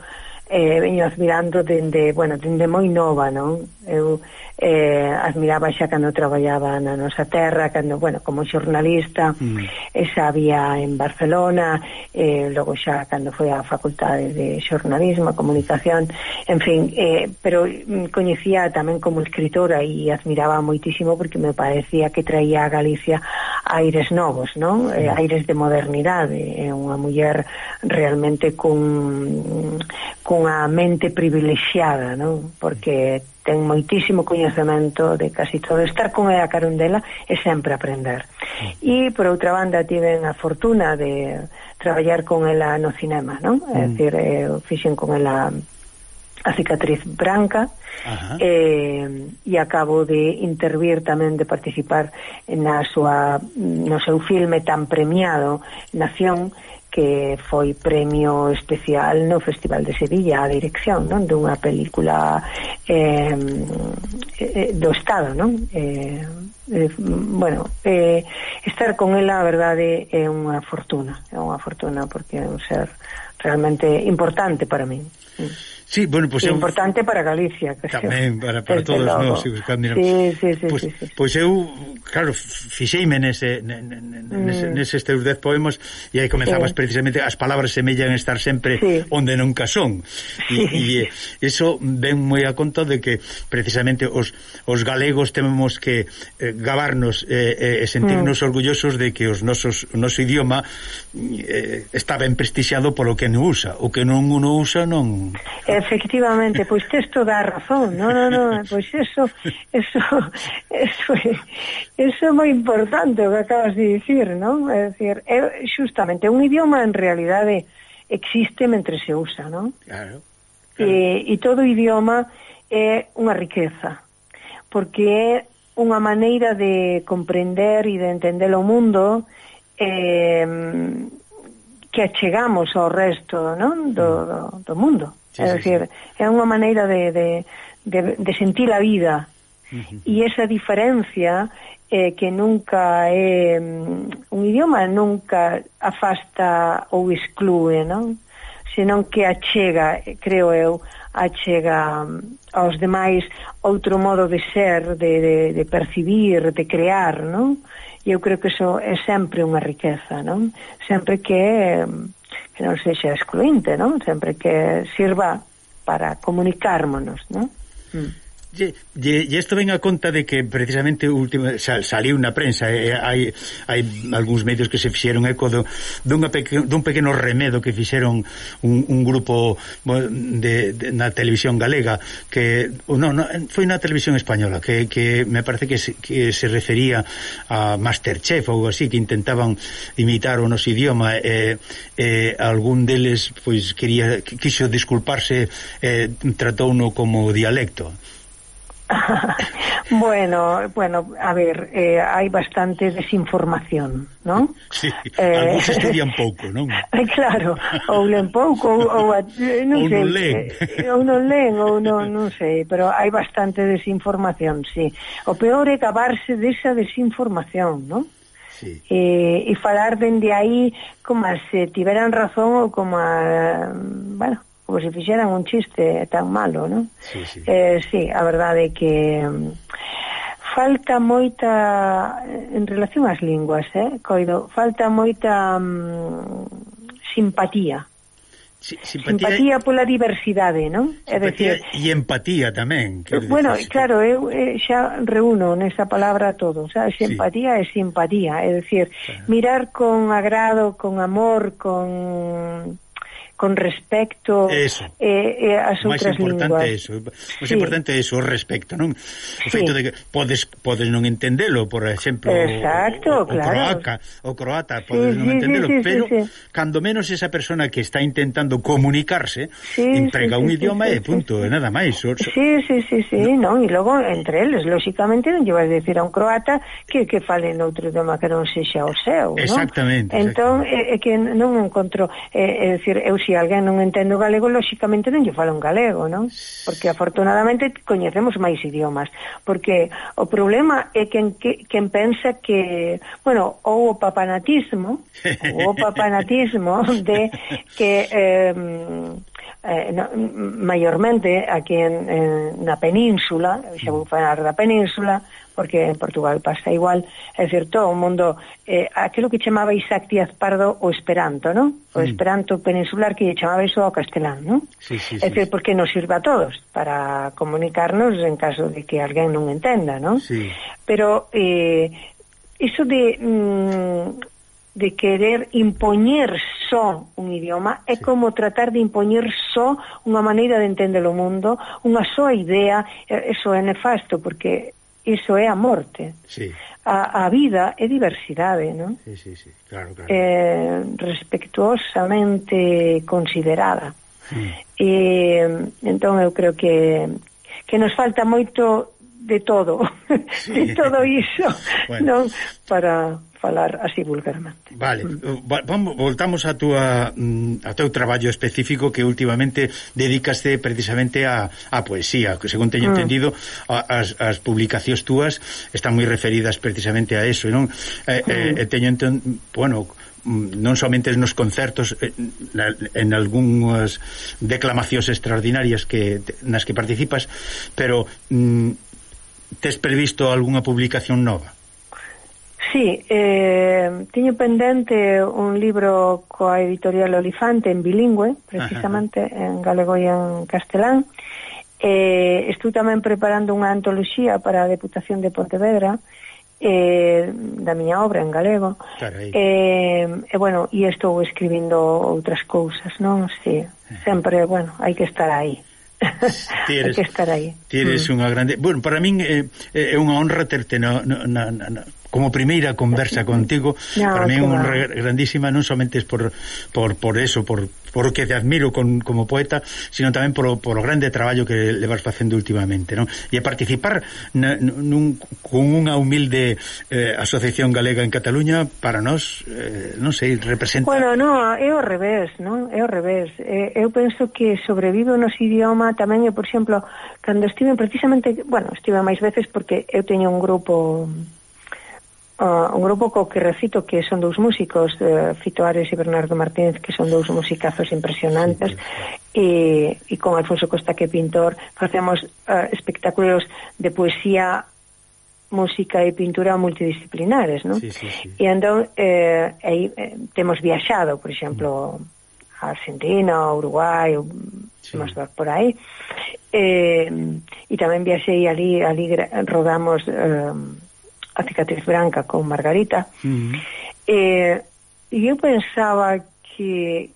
eh, veño admirando dende, bueno, dende moi nova, non? Eu eh, admiraba xa cando traballaba na nosa terra, cando, bueno, como xornalista, mm. e sabía en Barcelona, eh, logo xa cando foi á facultade de xornalismo, comunicación, en fin, eh, pero mm, coñecía tamén como escritora e admiraba moitísimo porque me parecía que traía a Galicia aires novos, non? Eh, mm. aires de modernidade, é unha muller realmente cun cunha mente privilexiada, non? Porque ten moitísimo coñecemento de casi todo estar con ela Carundela e sempre aprender. Mm. E por outra banda tiven a fortuna de traballar con ela no cinema, non? É mm. dicir, eh, fixen con ela a cicatriz branca Ajá. eh, e acabo de intervir tamén de participar na súa, no seu filme tan premiado Nación que foi premio especial no Festival de Sevilla a dirección non? dunha película eh, eh, eh do Estado non? Eh, eh, bueno eh, estar con ela a verdade é unha fortuna é unha fortuna porque é un ser realmente importante para min mm. Sí, bueno, pois pues importante eu... importante para Galicia, que Tamén para para todos nós, si buscando. Sí, sí, sí, pois, sí, sí. pois eu, claro, fixeime nese mm. nese, mm. neses teus 10 poemas e aí comenzabas sí. precisamente as palabras semellan estar sempre sí. onde nunca son. E sí. e iso ven moi a conta de que precisamente os os galegos temos que eh, gabarnos e eh, eh, sentirnos mm. orgullosos de que os nosos o noso idioma eh, está ben prestixiado polo que non usa, o que non uno usa non Efectivamente, pois tes toda a razón. No, no, no, pois eso, eso, eso, é, eso é moi importante o que acabas de dicir, non? É dicir, é justamente un idioma en realidade existe mentre se usa, non? Claro. claro. E, e todo idioma é unha riqueza, porque é unha maneira de comprender e de entender o mundo eh, que achegamos ao resto non? Do, do, do mundo. Sí, é dicir, sí. é unha maneira de, de, de, de sentir a vida. E esa diferencia eh, que nunca é... Un idioma nunca afasta ou exclúe, non? senón que achega, creo eu, achega mm, aos demais outro modo de ser, de, de, de percibir, de crear, non? E eu creo que eso é sempre unha riqueza, non? Sempre que mm, que non sexa excluinte, non? Sempre que sirva para comunicármonos, non? Mm. E lle, isto ven a conta de que precisamente última, sal, saliu na prensa e hai, hai algúns medios que se fixeron eco do, dunha peque, dun pequeno remedo que fixeron un, un grupo de, de, na televisión galega que no, no, foi na televisión española que, que me parece que se, que se refería a Masterchef ou así que intentaban imitar o noso idioma e eh, algún deles pois quería quixo disculparse e tratou no como dialecto. *laughs* bueno, bueno, a ver, eh, hai bastante desinformación, non? Sí, eh, algúns *laughs* estudian pouco, non? Eh, Claro, ou len pouco, eh, ou, ou non ou sei, non len. ou non len, ou non, non sei, pero hai bastante desinformación, sí. O peor é acabarse desa desinformación, non? Sí. Eh, e, e falar dende aí como se tiveran razón ou como, a, bueno, como se fixeran un chiste tan malo, non? Sí, sí. Eh, sí, a verdade é que mm, falta moita en relación ás linguas, eh, coido, falta moita mm, simpatía. Si, simpatía. Simpatía pola diversidade, non? É decir, e empatía tamén. Bueno, decir? claro, eu eh, xa reúno nesa palabra todo, xa sí. é simpatía, é decir, claro. mirar con agrado, con amor, con con respecto eso. eh, eh, as outras linguas. Eso. Eh, o sí. importante é iso, o respecto, non? O sí. feito de que podes, podes non entendelo, por exemplo, Exacto, o, o, claro. o croaca, o croata, podes sí, non sí, entendelo, sí, sí, pero sí, sí. cando menos esa persona que está intentando comunicarse sí, emprega sí, un sí, idioma sí, e punto, sí, e nada máis. O, sí, sí, sí, sí, no. non, e logo entre eles, lóxicamente non lle vas decir a un croata que que fale noutro idioma que non sexa o seu, non? Exactamente. Entón, é eh, que non encontro, é, eh, é decir, eu se alguén non entende o galego, lóxicamente non lle fala un galego, non? Porque afortunadamente coñecemos máis idiomas, porque o problema é quen, que, quen pensa que, bueno, ou o papanatismo, ou o papanatismo *laughs* de que eh, eh, no, maiormente aquí en, en, na península, xa vou falar da península, porque en Portugal pasa igual. É certo, o mundo, eh, aquilo que chamaba Isaac Díaz Pardo o esperanto, non? O mm. esperanto peninsular que chamaba iso ao castelán, non? Sí, sí, é sí, decir, sí. porque nos sirve a todos para comunicarnos en caso de que alguén non entenda, non? Sí. Pero eh, iso de... Mm, de querer impoñer só un idioma é sí. como tratar de impoñer só unha maneira de entender o mundo, unha só idea, eso é nefasto porque iso é a morte. Sí. A, a vida é diversidade, non? Sí, sí, sí, claro, claro. Eh, respectuosamente considerada. Mm. E, entón, eu creo que, que nos falta moito de todo, *laughs* sí. de todo iso, *laughs* bueno. non? Para falar así vulgarmente. Vale, mm. eh, vamos voltamos a túa mm, a teu traballo específico que últimamente dedicaste precisamente a, a poesía, que según teño mm. entendido a, as, as publicacións túas están moi referidas precisamente a eso, non? Eh, eh, teño enten, bueno, non somente nos concertos eh, en algunhas declamacións extraordinarias que nas que participas, pero mm, tes previsto algunha publicación nova? Sí, eh, tiño pendente un libro coa editorial Olifante en bilingüe, precisamente, Ajá. en galego e en castelán. Eh, estou tamén preparando unha antoloxía para a Deputación de Pontevedra, eh, da miña obra en galego Carai. eh, e bueno, e estou escribindo outras cousas, non? Si, sempre, bueno, hai que estar aí *laughs* Tienes, hai que estar aí Tienes mm. unha grande... Bueno, para min eh, eh, é, é eh, unha honra terte no, no, na, na, como primeira conversa contigo *laughs* no, para mí é un grandísima non somente por, por, por eso por, por que te admiro con, como poeta sino tamén por, por o grande traballo que le vas facendo últimamente non? e a participar na, nun, con unha humilde eh, asociación galega en Cataluña para nós eh, non sei, representa bueno, no, é o revés non? é o revés eh, eu penso que sobrevive o noso idioma tamén eu, por exemplo, cando estive precisamente bueno, estive máis veces porque eu teño un grupo uh, un grupo co que recito que son dous músicos, uh, Fito Ares e Bernardo Martínez, que son dous musicazos impresionantes, e, e con Alfonso Costa que é pintor, facemos uh, espectáculos de poesía música e pintura multidisciplinares, non? Sí, sí, sí. E entón, eh, aí, eh, temos viaxado, por exemplo, a Argentina, a Uruguai, sí. mas por aí. Eh, e tamén viaxei ali, ali rodamos eh, a cicatriz branca con Margarita. Uh -huh. eh, e eu pensaba que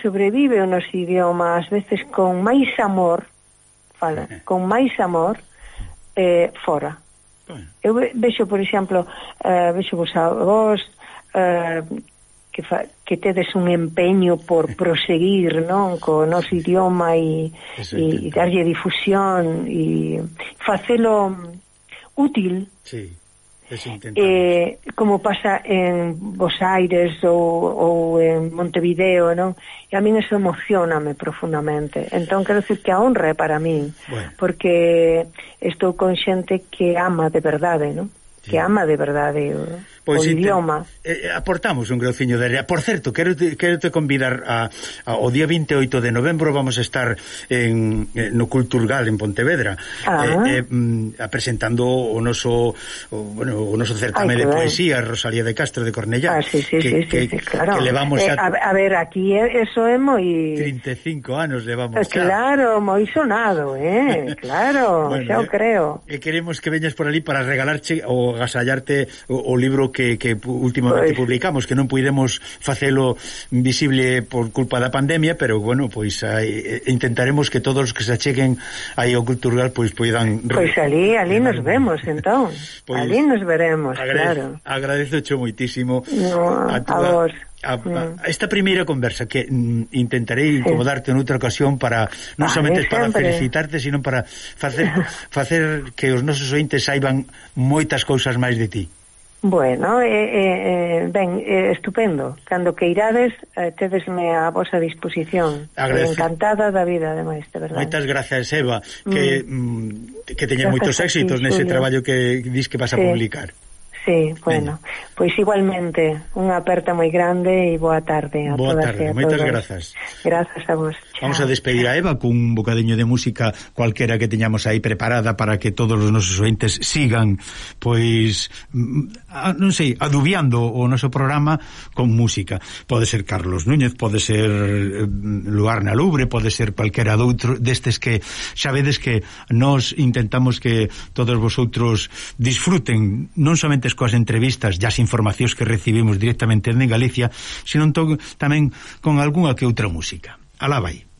sobrevive o nos idioma ás veces con máis amor, fala, con máis amor eh, fora. Eu vexo, por exemplo, eh, vexo vos a vos eh, que, fa, que tedes un empeño por proseguir non co noso idioma e, e, e darlle difusión e facelo útil sí eh, como pasa en Bos Aires ou, ou en Montevideo, non? E a min eso emocioname profundamente. Entón, quero dicir que a honra é para min, bueno. porque estou con xente que ama de verdade, non? Sí. Que ama de verdade o, pois o inter... idioma. Eh, eh, aportamos un grociño de área. Por certo, quero te, quero te convidar a, a o día 28 de novembro vamos a estar en, eh, no Culturgal en Pontevedra ah. eh, eh, mm, a presentando o noso o, bueno, o noso certame Ay, de poesía. Rosalía de Castro de Cornellá. Ah, sí, sí, que, sí, sí, que, sí, sí claro. que levamos xa... eh, a... a ver, aquí eh, eso é moi 35 anos levamos eh, xa. Claro, moi sonado, eh, *laughs* claro, bueno, xa o creo. E queremos que veñas por ali para regalarche ou gasallarte o, o libro que, que últimamente Ai. publicamos, que non puidemos facelo visible por culpa da pandemia, pero, bueno, pois aí, intentaremos que todos os que se acheguen aí ao cultural, pois poidan... Pois ali, ali nos pois vemos, entón. *laughs* Pois, ali nos veremos, agrade, claro. Agradezo cho moitísimo no, a, tua, a a, a esta primeira conversa que mm, intentarei incomodarte sí. noutra ocasión para non vale, somente para sempre. felicitarte, sino para facer *laughs* facer que os nosos ointes saiban moitas cousas máis de ti. Bueno, eh, eh, eh, ben, eh, estupendo. Cando que irades, eh, tedesme a vosa disposición. Agradece. Encantada da vida, ademais, de verdade. Moitas gracias, Eva, que, mm. mm que teña moitos éxitos ti, nese Julio. traballo que dis que vas sí. a publicar. Sí, bueno, pois igualmente, unha aperta moi grande e boa tarde a boa todas tarde. e a Moitas todos. grazas. Grazas a vos. Vamos a despedir a Eva cun bocadiño de música cualquera que teñamos aí preparada para que todos os nosos ointes sigan pois mm, a, non sei, adubiando o noso programa con música. Pode ser Carlos Núñez, pode ser mm, Luarna Lubre, pode ser cualquera doutro destes que xa vedes que nós intentamos que todos vosotros disfruten non somente coas entrevistas, as informacións que recibimos directamente en Galicia, senón tamén con algunha que outra música. Alá vai.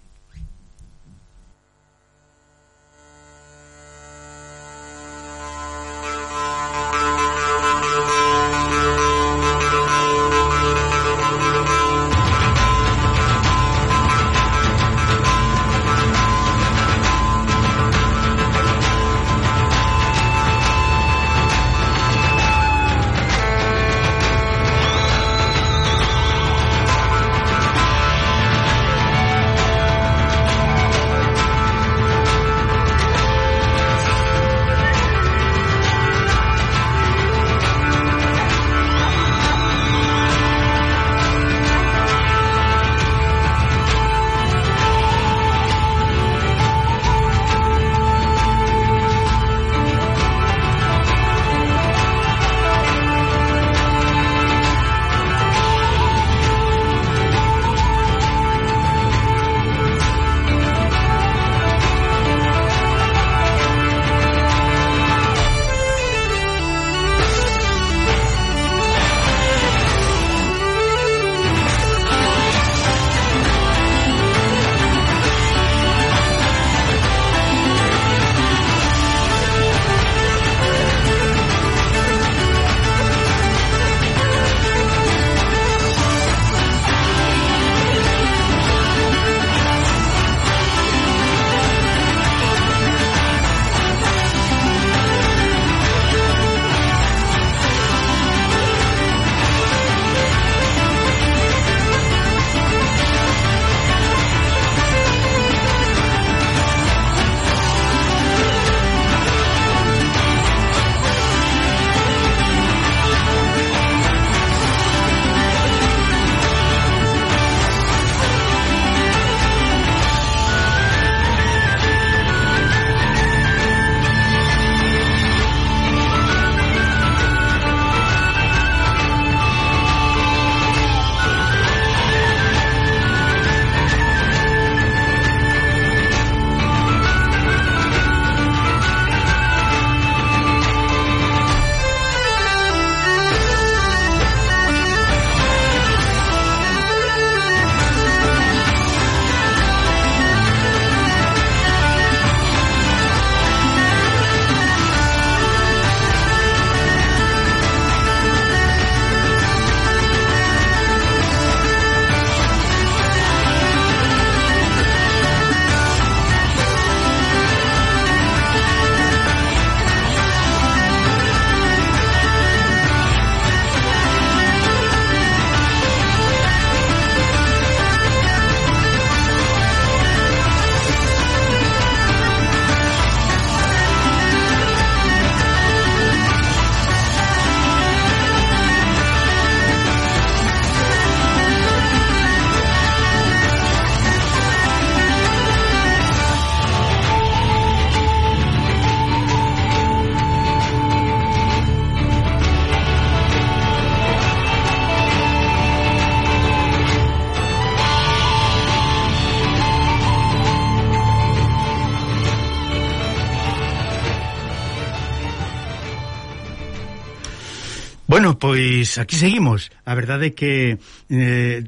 pois aquí seguimos. A verdade é que eh,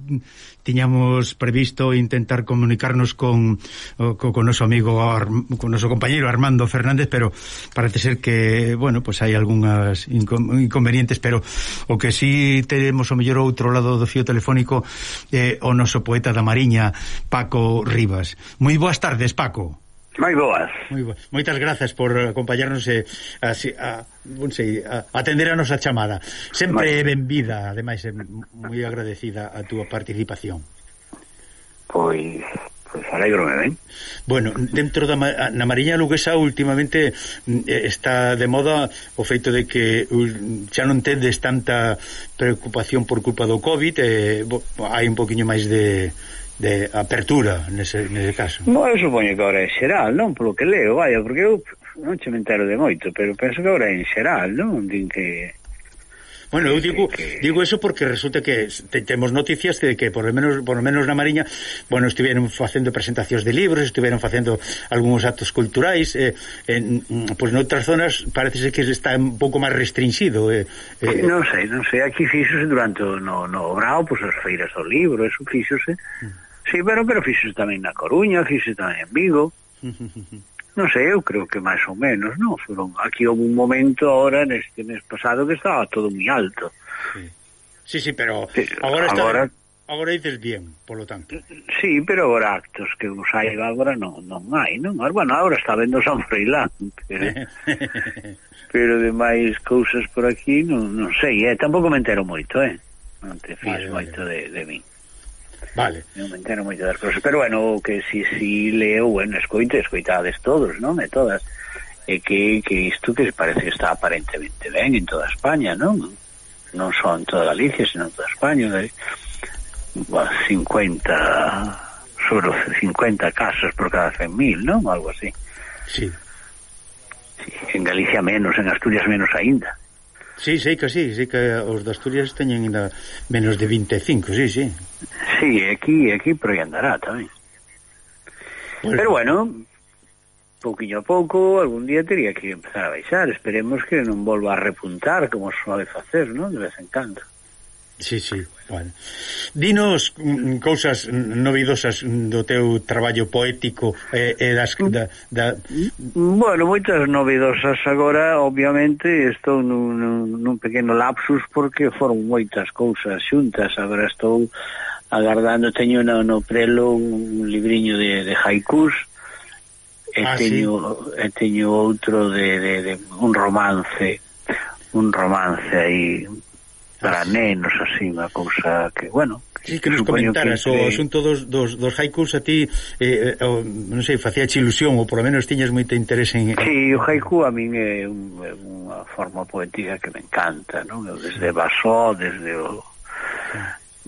tiñamos previsto intentar comunicarnos con o, co, con noso amigo Ar, con noso compañeiro Armando Fernández, pero parece ser que, bueno, pois pues hai algunhas inconvenientes, pero o que sí teremos o mellor outro lado do fío telefónico eh, o noso poeta da Mariña, Paco Rivas. Moi boas tardes, Paco. Moi boas. Moi boas. Moitas grazas por acompañarnos e así a, non sei, a, atender a nosa chamada. Sempre Moi... benvida, ademais eh, moi agradecida a túa participación. Pois Pois alegrome, ben. Bueno, dentro da na Mariña Luguesa últimamente eh, está de moda o feito de que uh, xa non tedes tanta preocupación por culpa do Covid, eh, hai un poquinho máis de de apertura nese, nese caso. No, eu supoño que agora é xeral, non? Polo que leo, vaya, porque eu non che me entero de moito, pero penso que agora é en xeral, non? Din que... Bueno, eu digo, que... digo eso porque resulta que te, temos noticias de que por lo menos por lo menos na Mariña, bueno, estiveron facendo presentacións de libros, estiveron facendo algúns actos culturais, eh, en pois pues, noutras zonas parece que está un pouco máis restringido, eh, eh. Non sei, non sei, aquí fíxose durante o, no no Brao, pois pues, as feiras do libro, eso fíxose. Mm Sí, pero, pero fixo tamén na Coruña, fixo tamén en Vigo. *laughs* non sei, eu creo que máis ou menos, non? Foron, aquí houve un momento ahora neste mes pasado que estaba todo moi alto. Sí. sí, sí, pero sí, agora está agora... agora dices bien, polo tanto. Sí, pero agora actos que os hai agora non, non hai, non? Agora, bueno, agora está vendo San Freilán, pero, *laughs* pero de máis cousas por aquí non, non sei, eh? tampouco me entero moito, eh? Non te fies vale, moito vale. de, de mí. Vale. Non me entero moito das cousas, pero bueno, que si, si leo, bueno, escoite, escoitades todos, non? E todas. E que, que isto que parece que está aparentemente ben en toda España, non? Non só en toda Galicia, sino en toda España. Eh? 50 sobre 50 casos por cada 100.000, non? Algo así. Sí. sí. En Galicia menos, en Asturias menos aínda. Sí, sei que sí, sei que os de Asturias teñen ainda menos de 25, sí, sí. Sí, aquí, aquí por aí andará tamén. Pues... Pero bueno, pouquinho a pouco, algún día teria que empezar a baixar. Esperemos que non volva a repuntar como suave facer, non? De vez en cando. Sí, sí, bueno. Dinos mm, mm, cousas novidosas do teu traballo poético e, eh, eh, das... Da, da... Bueno, moitas novidosas agora, obviamente, estou nun, nun pequeno lapsus porque foron moitas cousas xuntas, agora estou agardando, teño no, no prelo un libriño de, de haikus, e ah, teño, sí? e teño outro de, de, de un romance, un romance aí para nenos, así, unha cousa que, bueno... Sí, que nos comentaras que... o asunto dos, dos, dos haikus a ti, eh, eh o, non sei, facía ilusión, ou por lo menos tiñas moito interés en... Sí, o haiku a min é un, unha forma poética que me encanta, non? Desde Basó, desde o...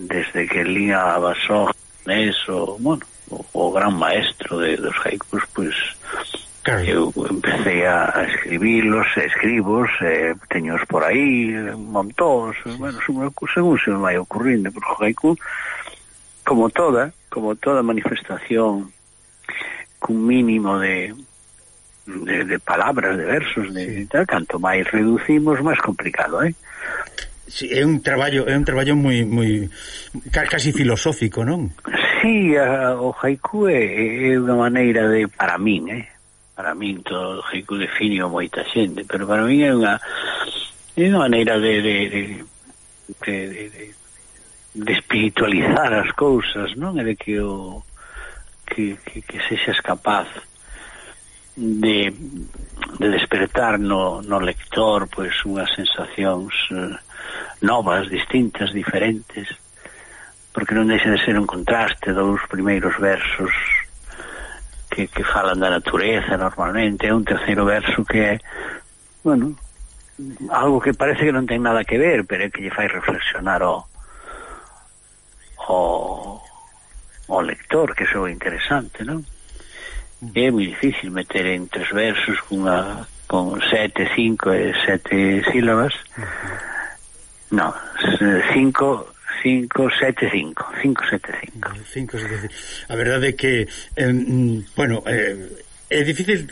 Desde que lía a Basó, eso, bueno, o, o gran maestro de, dos haikus, pois... Pues, Claro. Eu empecé a escribilos, escribos, eh, teños por aí, montóns, sí. bueno, según, se me vai ocurrindo, porque haiku, como toda, como toda manifestación cun mínimo de, de, de palabras, de versos, de, sí. tal, canto máis reducimos, máis complicado, eh? Sí, é un traballo, é un traballo moi moi casi filosófico, non? Sí, a, o haiku é, é unha maneira de para min, eh? para min todo Rico define moita xente pero para min é unha é unha maneira de de, de, de, de, de de espiritualizar as cousas non é de que o que, que, que sexas capaz de, de despertar no, no lector pois unhas sensacións eh, novas, distintas, diferentes porque non deixa de ser un contraste dos primeiros versos que, que falan da natureza normalmente, un terceiro verso que é, bueno, algo que parece que non ten nada que ver, pero é que lle fai reflexionar o o, o lector, que é é interesante, non? Mm. É moi difícil meter en tres versos cunha, con sete, cinco e sete sílabas. No, cinco 575, 575. 575. A verdade é que, eh, bueno, eh, é difícil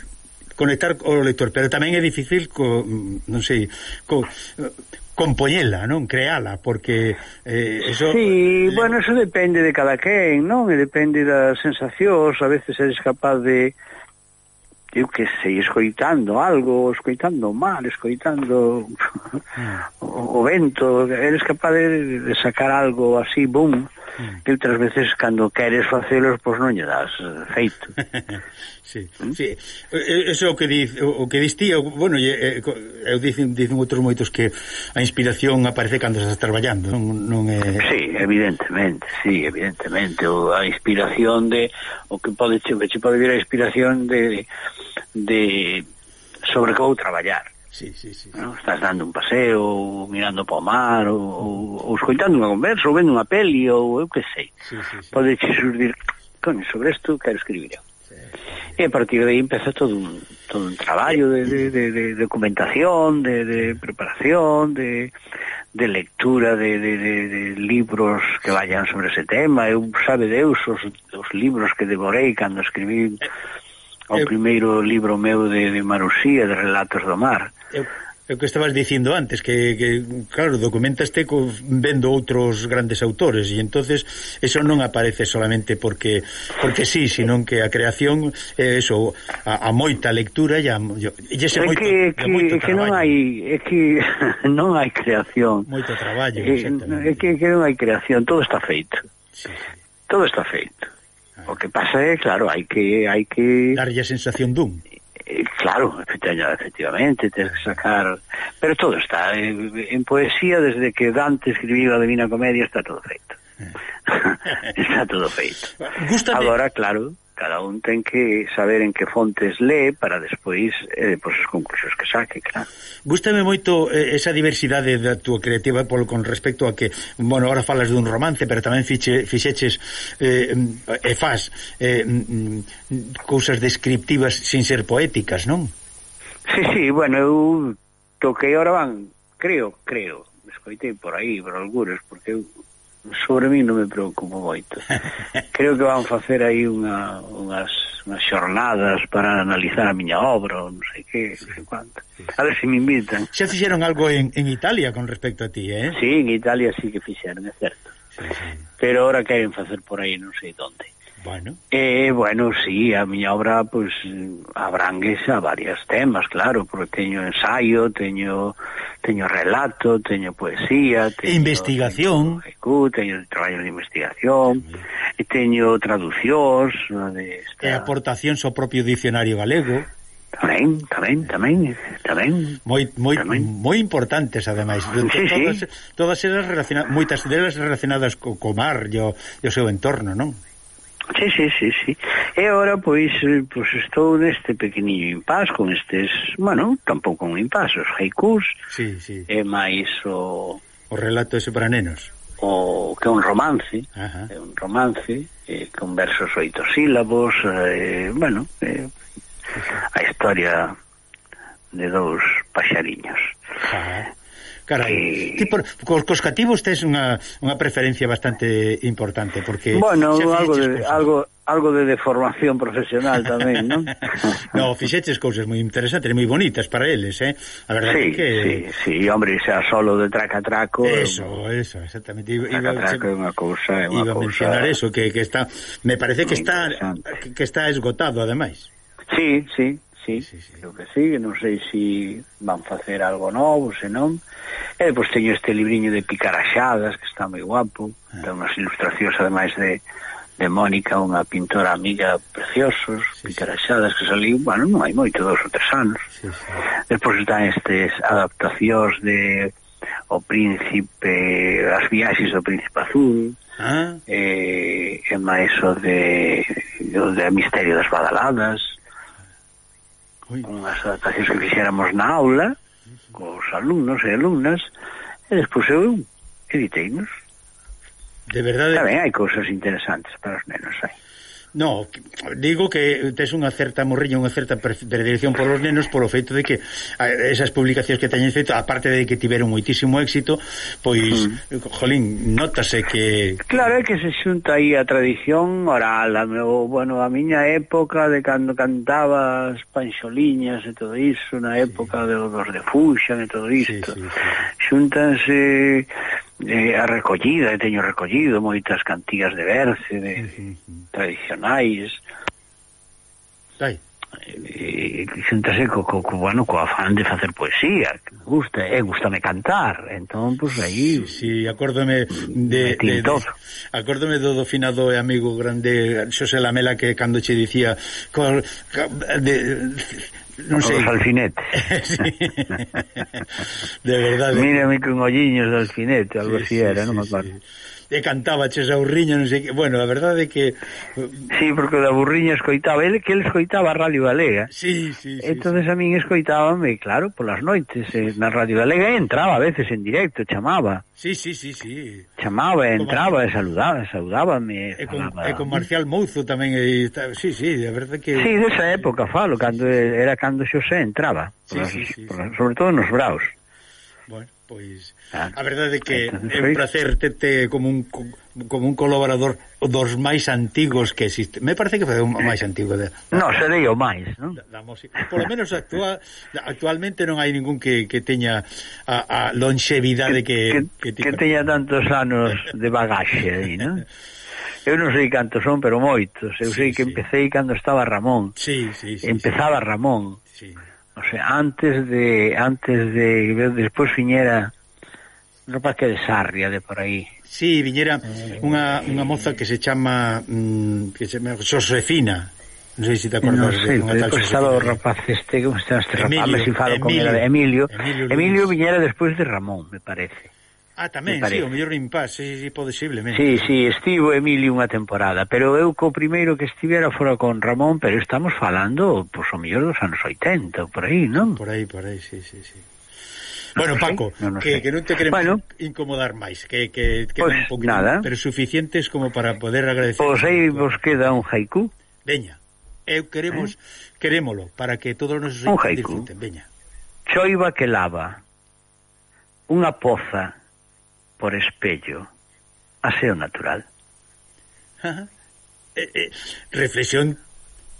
conectar o lector, pero tamén é difícil co, non sei, co, compoñela, non? Creala, porque eh, eso... Sí, le... bueno, eso depende de cada quen, non? E depende das sensacións, a veces eres capaz de eu que sei, escoitando algo, escoitando mal, escoitando o, *laughs* o vento, eres capaz de, de sacar algo así, boom, que hmm. outras veces cando queres facelos, pois non lle das eh, feito. *laughs* sí, ¿Mm? sí. Eso é o que diz, o que dis ti, bueno, eu, eu dicen, dicen outros moitos que a inspiración aparece cando estás traballando, non, non é... Sí, evidentemente, sí, evidentemente, o, a inspiración de, o que pode, che, che pode vir a inspiración de, de de sobre que vou traballar. Sí, sí, sí. Non? Estás dando un paseo, ou mirando para o mar, ou, ou, ou escoitando unha conversa, ou vendo unha peli, ou eu que sei. Sí, sí, sí. che surdir, con, sobre isto quero escribir eu. Sí, sí. E a partir de aí empeza todo un, todo un traballo de, de, de, de documentación, de, de preparación, de, de lectura de, de, de, de libros que vayan sobre ese tema. Eu, sabe Deus, os, os libros que devorei cando escribí o eu, primeiro libro meu de, de Marusía, de Relatos do Mar. Eu, é o que estabas dicindo antes que, que claro, documentaste co, vendo outros grandes autores e entonces eso non aparece solamente porque porque sí, senón que a creación é eh, eso, a, a moita lectura e a, e ese moito, que, que, moito que non hai é que *laughs* non hai creación. Moito traballo é, é que, que non hai creación, todo está feito. Sí, sí. todo está feito. O que pasa é, claro, hai que hai que darlle a sensación dun. Eh, claro, efectivamente, tens que sacar... Pero todo está, eh, en poesía, desde que Dante escribiu a Divina Comedia, está todo feito. Eh. *laughs* está todo feito. Gústame. Agora, claro cada un ten que saber en que fontes lee para despois eh, pois as conclusións que saque, claro. Gústame moito eh, esa diversidade da túa creativa polo con respecto a que, bueno, ahora falas dun romance, pero tamén fiche, fixeches eh, e faz eh, mm, mm, cousas descriptivas sin ser poéticas, non? Sí, sí, bueno, eu toquei ahora van, creo, creo, escoitei por aí, por algures, porque eu sobre mí non me preocupo moito. *laughs* Creo que van facer aí unha, unhas, unhas xornadas para analizar a miña obra, non sei que, non sei quanto. A ver se me invitan. Xa fixeron algo en, en Italia con respecto a ti, eh? Sí, en Italia sí que fixeron, é certo. Sí, sí. Pero ahora queren facer por aí non sei donde. Bueno. Eh, bueno, sí, a miña obra, pues pues, a varias temas, claro, porque teño ensaio, teño teño relato, teño poesía, teño... Investigación. Teño, teño traballo de investigación, e teño traducións... De esta... E aportacións ao propio dicionario galego. Tamén, tamén, tamén, tamén. Moi moi tamén. moi importantes ademais. Sí, todas sí. todas elas relacionadas, moitas delas relacionadas co, co mar e o, e o seu entorno, non? Sí, sí, sí, sí. E ora, pois, eh, pois estou neste pequeniño impás con estes, bueno, tampouco un impás, os haikus, sí, sí. e máis o... O relato ese para nenos. O que é un romance, Ajá. é un romance, eh, con versos oito sílabos, eh, bueno, eh, a historia de dous paxariños. Ajá. Carai, ti por, cos, cos cativos tes unha, unha preferencia bastante importante, porque... Bueno, algo de, algo, algo de deformación profesional tamén, non? *laughs* no, fixeches cousas moi interesantes, moi bonitas para eles, eh? A verdade sí, que... Sí, sí, hombre, xa solo de traca-traco... Eso, eso, exactamente. Iba, traca-traco é unha cousa... É unha iba a mencionar eso, que, que está... Me parece que está, que, que está esgotado, ademais. Sí, sí, sí, sí, sí. creo que sí, non sei se si van facer algo novo, se non. E eh, pois teño este libriño de Picaraxadas, que está moi guapo, ah. ten unhas ilustracións ademais de de Mónica, unha pintora amiga preciosos, sí, picaraxadas que saliu, bueno, non hai moito, dos ou tres anos. Sí, sí. Despois están estes adaptacións de o príncipe, as viaxes do príncipe azul, ah. eh, e máis o de, o de misterio das badaladas, unhas adaptacións que fixéramos na aula cos alumnos e alumnas e despois eu editeinos de verdade? Tamén hai cousas interesantes para os nenos hai. No, digo que tes unha certa morriña, unha certa predilección polos nenos polo feito de que esas publicacións que teñen feito, aparte de que tiveron moitísimo éxito, pois, mm. jolín, notase que... Claro, é que se xunta aí a tradición oral, a meu, bueno, a miña época de cando cantabas panxoliñas e todo iso, na época sí. de, dos de Fuxan e todo isto, sí, sí, sí. xuntanse eh, a recollida, e teño recollido moitas cantigas de verse, de, uh tradicionais. Sai. E, xuntase co, co, co, bueno, co afán de facer poesía que me gusta, e gustame cantar entón, pois, pues, aí si, sí, acórdome de, de, de, acórdome do dofinado e amigo grande Xosé Lamela que cando che dicía col, de, non sei. Os alfinetes. *laughs* de verdade. Mírame ¿eh? con olliños de alfinete, algo así era, non me acordo. Sí e cantabaches a Urriña, non sei que... Bueno, a verdade é que... Sí, porque da Burriña escoitaba, ele que ele escoitaba a Radio Galega. Sí, sí, sí. Entonces sí. a min escoitábame, claro, polas noites, eh, na Radio Galega entraba a veces en directo, chamaba. Sí, sí, sí, sí. Chamaba, entraba, e saludaba, saudábame. E con, falaba. e con Marcial Mouzo tamén, e, sí, sí, a verdade que... Sí, desa época falo, cando era cando Xosé entraba, polas, sí, sí, sí, polas, sí. sobre todo nos braus. Bueno, pois Claro. A verdade é que *laughs* é un placer tete como un como un colaborador dos máis antigos que existe. Me parece que foi o máis antigo de. No, serei o máis, non? Da, da música. Por lo menos actua, actualmente non hai ningún que, que teña a, a longevidade que que, que, que teña tantos anos de bagaxe aí, non? *laughs* Eu non sei cantos son, pero moitos. Eu sí, sei que sí. empecé cando estaba Ramón. Sí, sí, sí. Empezaba sí. Ramón. Sí. O sea, antes de antes de despois fiñera non para que de Sarria de por aí. Sí, viñera eh, unha, unha moza que se chama mm, que se chama Josefina. Non sei se te acordas no sei, de unha tal Josefina. o rapaz este, como se chama este rapaz, Emilio, si falo Emilio, con era, Emilio. Emilio, Emilio viñera despois de Ramón, me parece. Ah, tamén, sí, o mellor impás, sí, sí, posiblemente. Sí, sí, estivo Emilio unha temporada, pero eu co primeiro que estivera fora con Ramón, pero estamos falando, pois, pues, o mellor dos anos 80, por aí, non? Por aí, por aí, sí, sí, sí. Bueno, ¿Eh? Paco, non, non que, que non te queremos bueno, incomodar máis, que, que que pues, un poquito, nada. pero suficientes como para poder agradecer. Pois pues aí vos queda un haiku. Veña, eu queremos, eh? querémolo, para que todos os nosos disfruten, veña. Choiva que lava, unha poza por espello, aseo natural. Ajá. Eh, eh, reflexión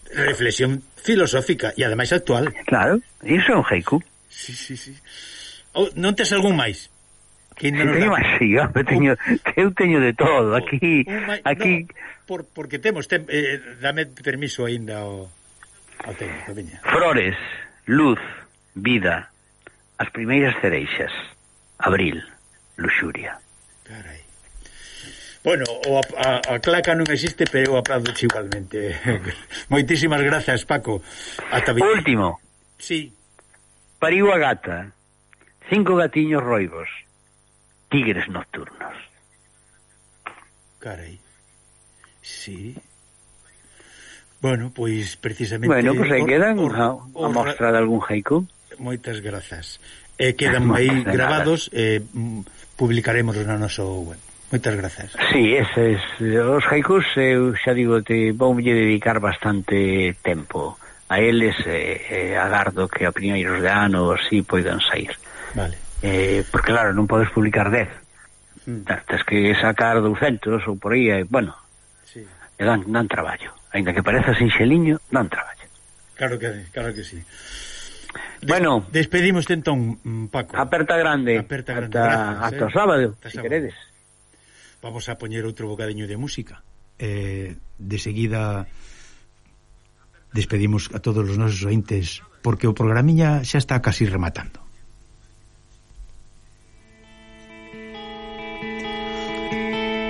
reflexión filosófica e ademais actual. Claro, iso é un haiku. Sí, sí, sí. Oh, non tes algún máis? Que non teño máis, sí, eu teño, eu teño de todo, aquí... Un, un, aquí... No, por, porque temos, tem, eh, dame permiso aínda ao, ao técnico, veña. Flores, luz, vida, as primeiras cereixas, abril, luxuria. Carai. Bueno, o, a, a claca non existe, pero eu aplaudo igualmente. *laughs* Moitísimas grazas, Paco. Ata Último. Sí. Pariu a gata. Cinco gatiños roibos. Tigres nocturnos. Carai. Sí. Bueno, pois precisamente... Bueno, pois aí quedan a mostra de algún haiku. Moitas grazas. Eh, quedan *laughs* aí grabados e eh, publicaremos na noso web. Moitas grazas. Sí, eses, os haikus, eu xa digo, te vou dedicar bastante tempo a eles eh, eh agardo que a primeiros de ano así poidan sair. Vale. Eh, porque claro, non podes publicar 10. Mm. Tens que sacar 200 ou por aí, e, bueno, sí. e dan, dan traballo. Ainda que pareza sinxeliño, dan traballo. Claro que, claro que sí. De, bueno, despedimos entón, mm, Paco. Aperta grande. Aperta grande. Ata, Gracias, ata eh. sábado, ata se si queredes. Vamos a poñer outro bocadiño de música. Eh, de seguida despedimos a todos os nosos ointes porque o programiña xa está casi rematando.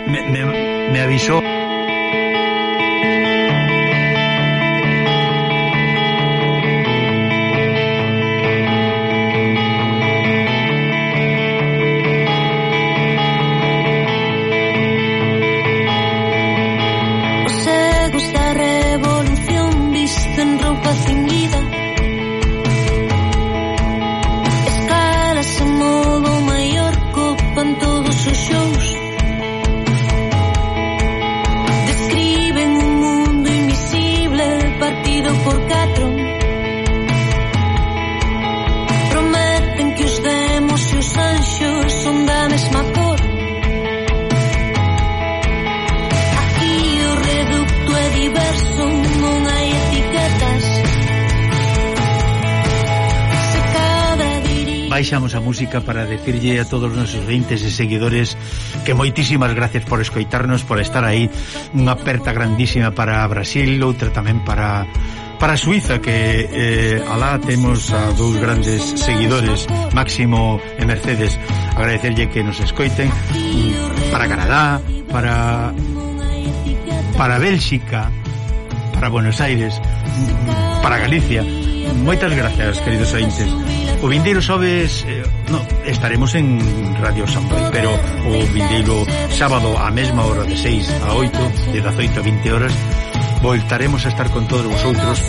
Me, me, me avisó cicatriz. baixamos a música para decirlle a todos os nosos veintes e seguidores que moitísimas gracias por escoitarnos, por estar aí. Unha aperta grandísima para Brasil, outra tamén para para Suiza que eh, alá temos a dous grandes seguidores Máximo e Mercedes. Agradecerlle que nos escoiten. Para Canadá para para Bélxica para Buenos Aires para Galicia. Moitas gracias, queridos ointes. O vindeiro xoves eh, no, estaremos en Radio San Boi, pero o vindeiro sábado a mesma hora de 6 a 8, de 18 a 20 horas, voltaremos a estar con todos vosotros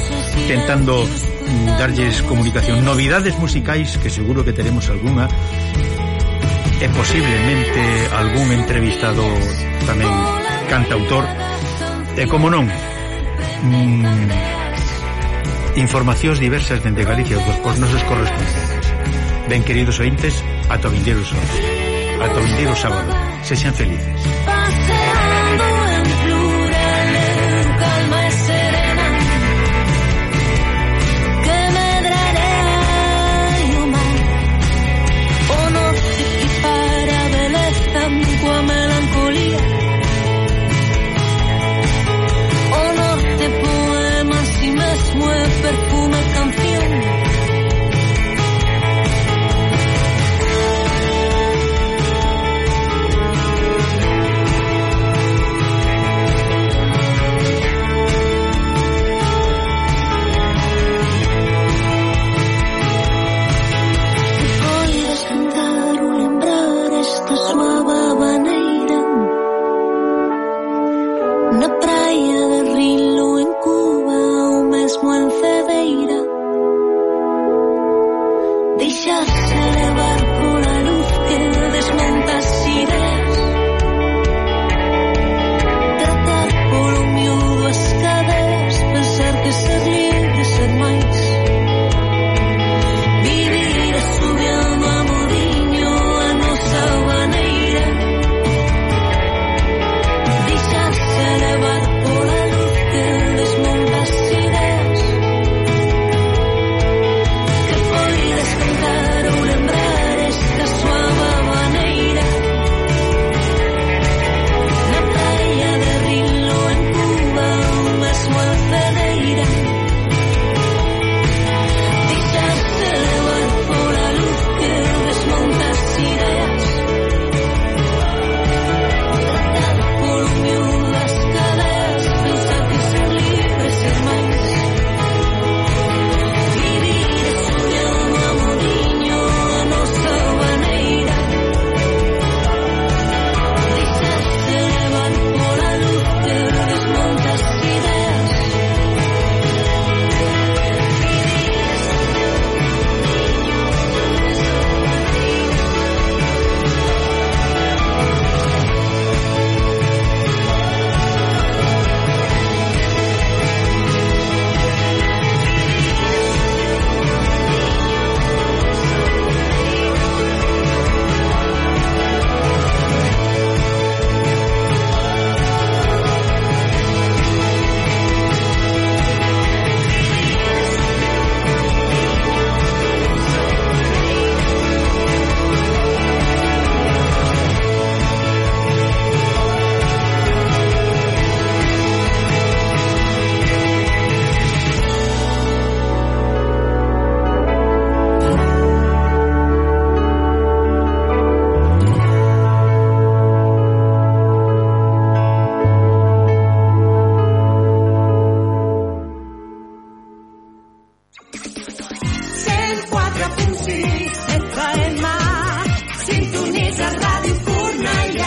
tentando mm, darlles comunicación, novidades musicais que seguro que teremos alguna e posiblemente algún entrevistado tamén cantautor e como non mmm, Informacións diversas dende Galicia dos cos nosos correspondentes. Ben, queridos ointes, ata o vindeiro sábado. Ata o vindeiro sábado. Sexan felices.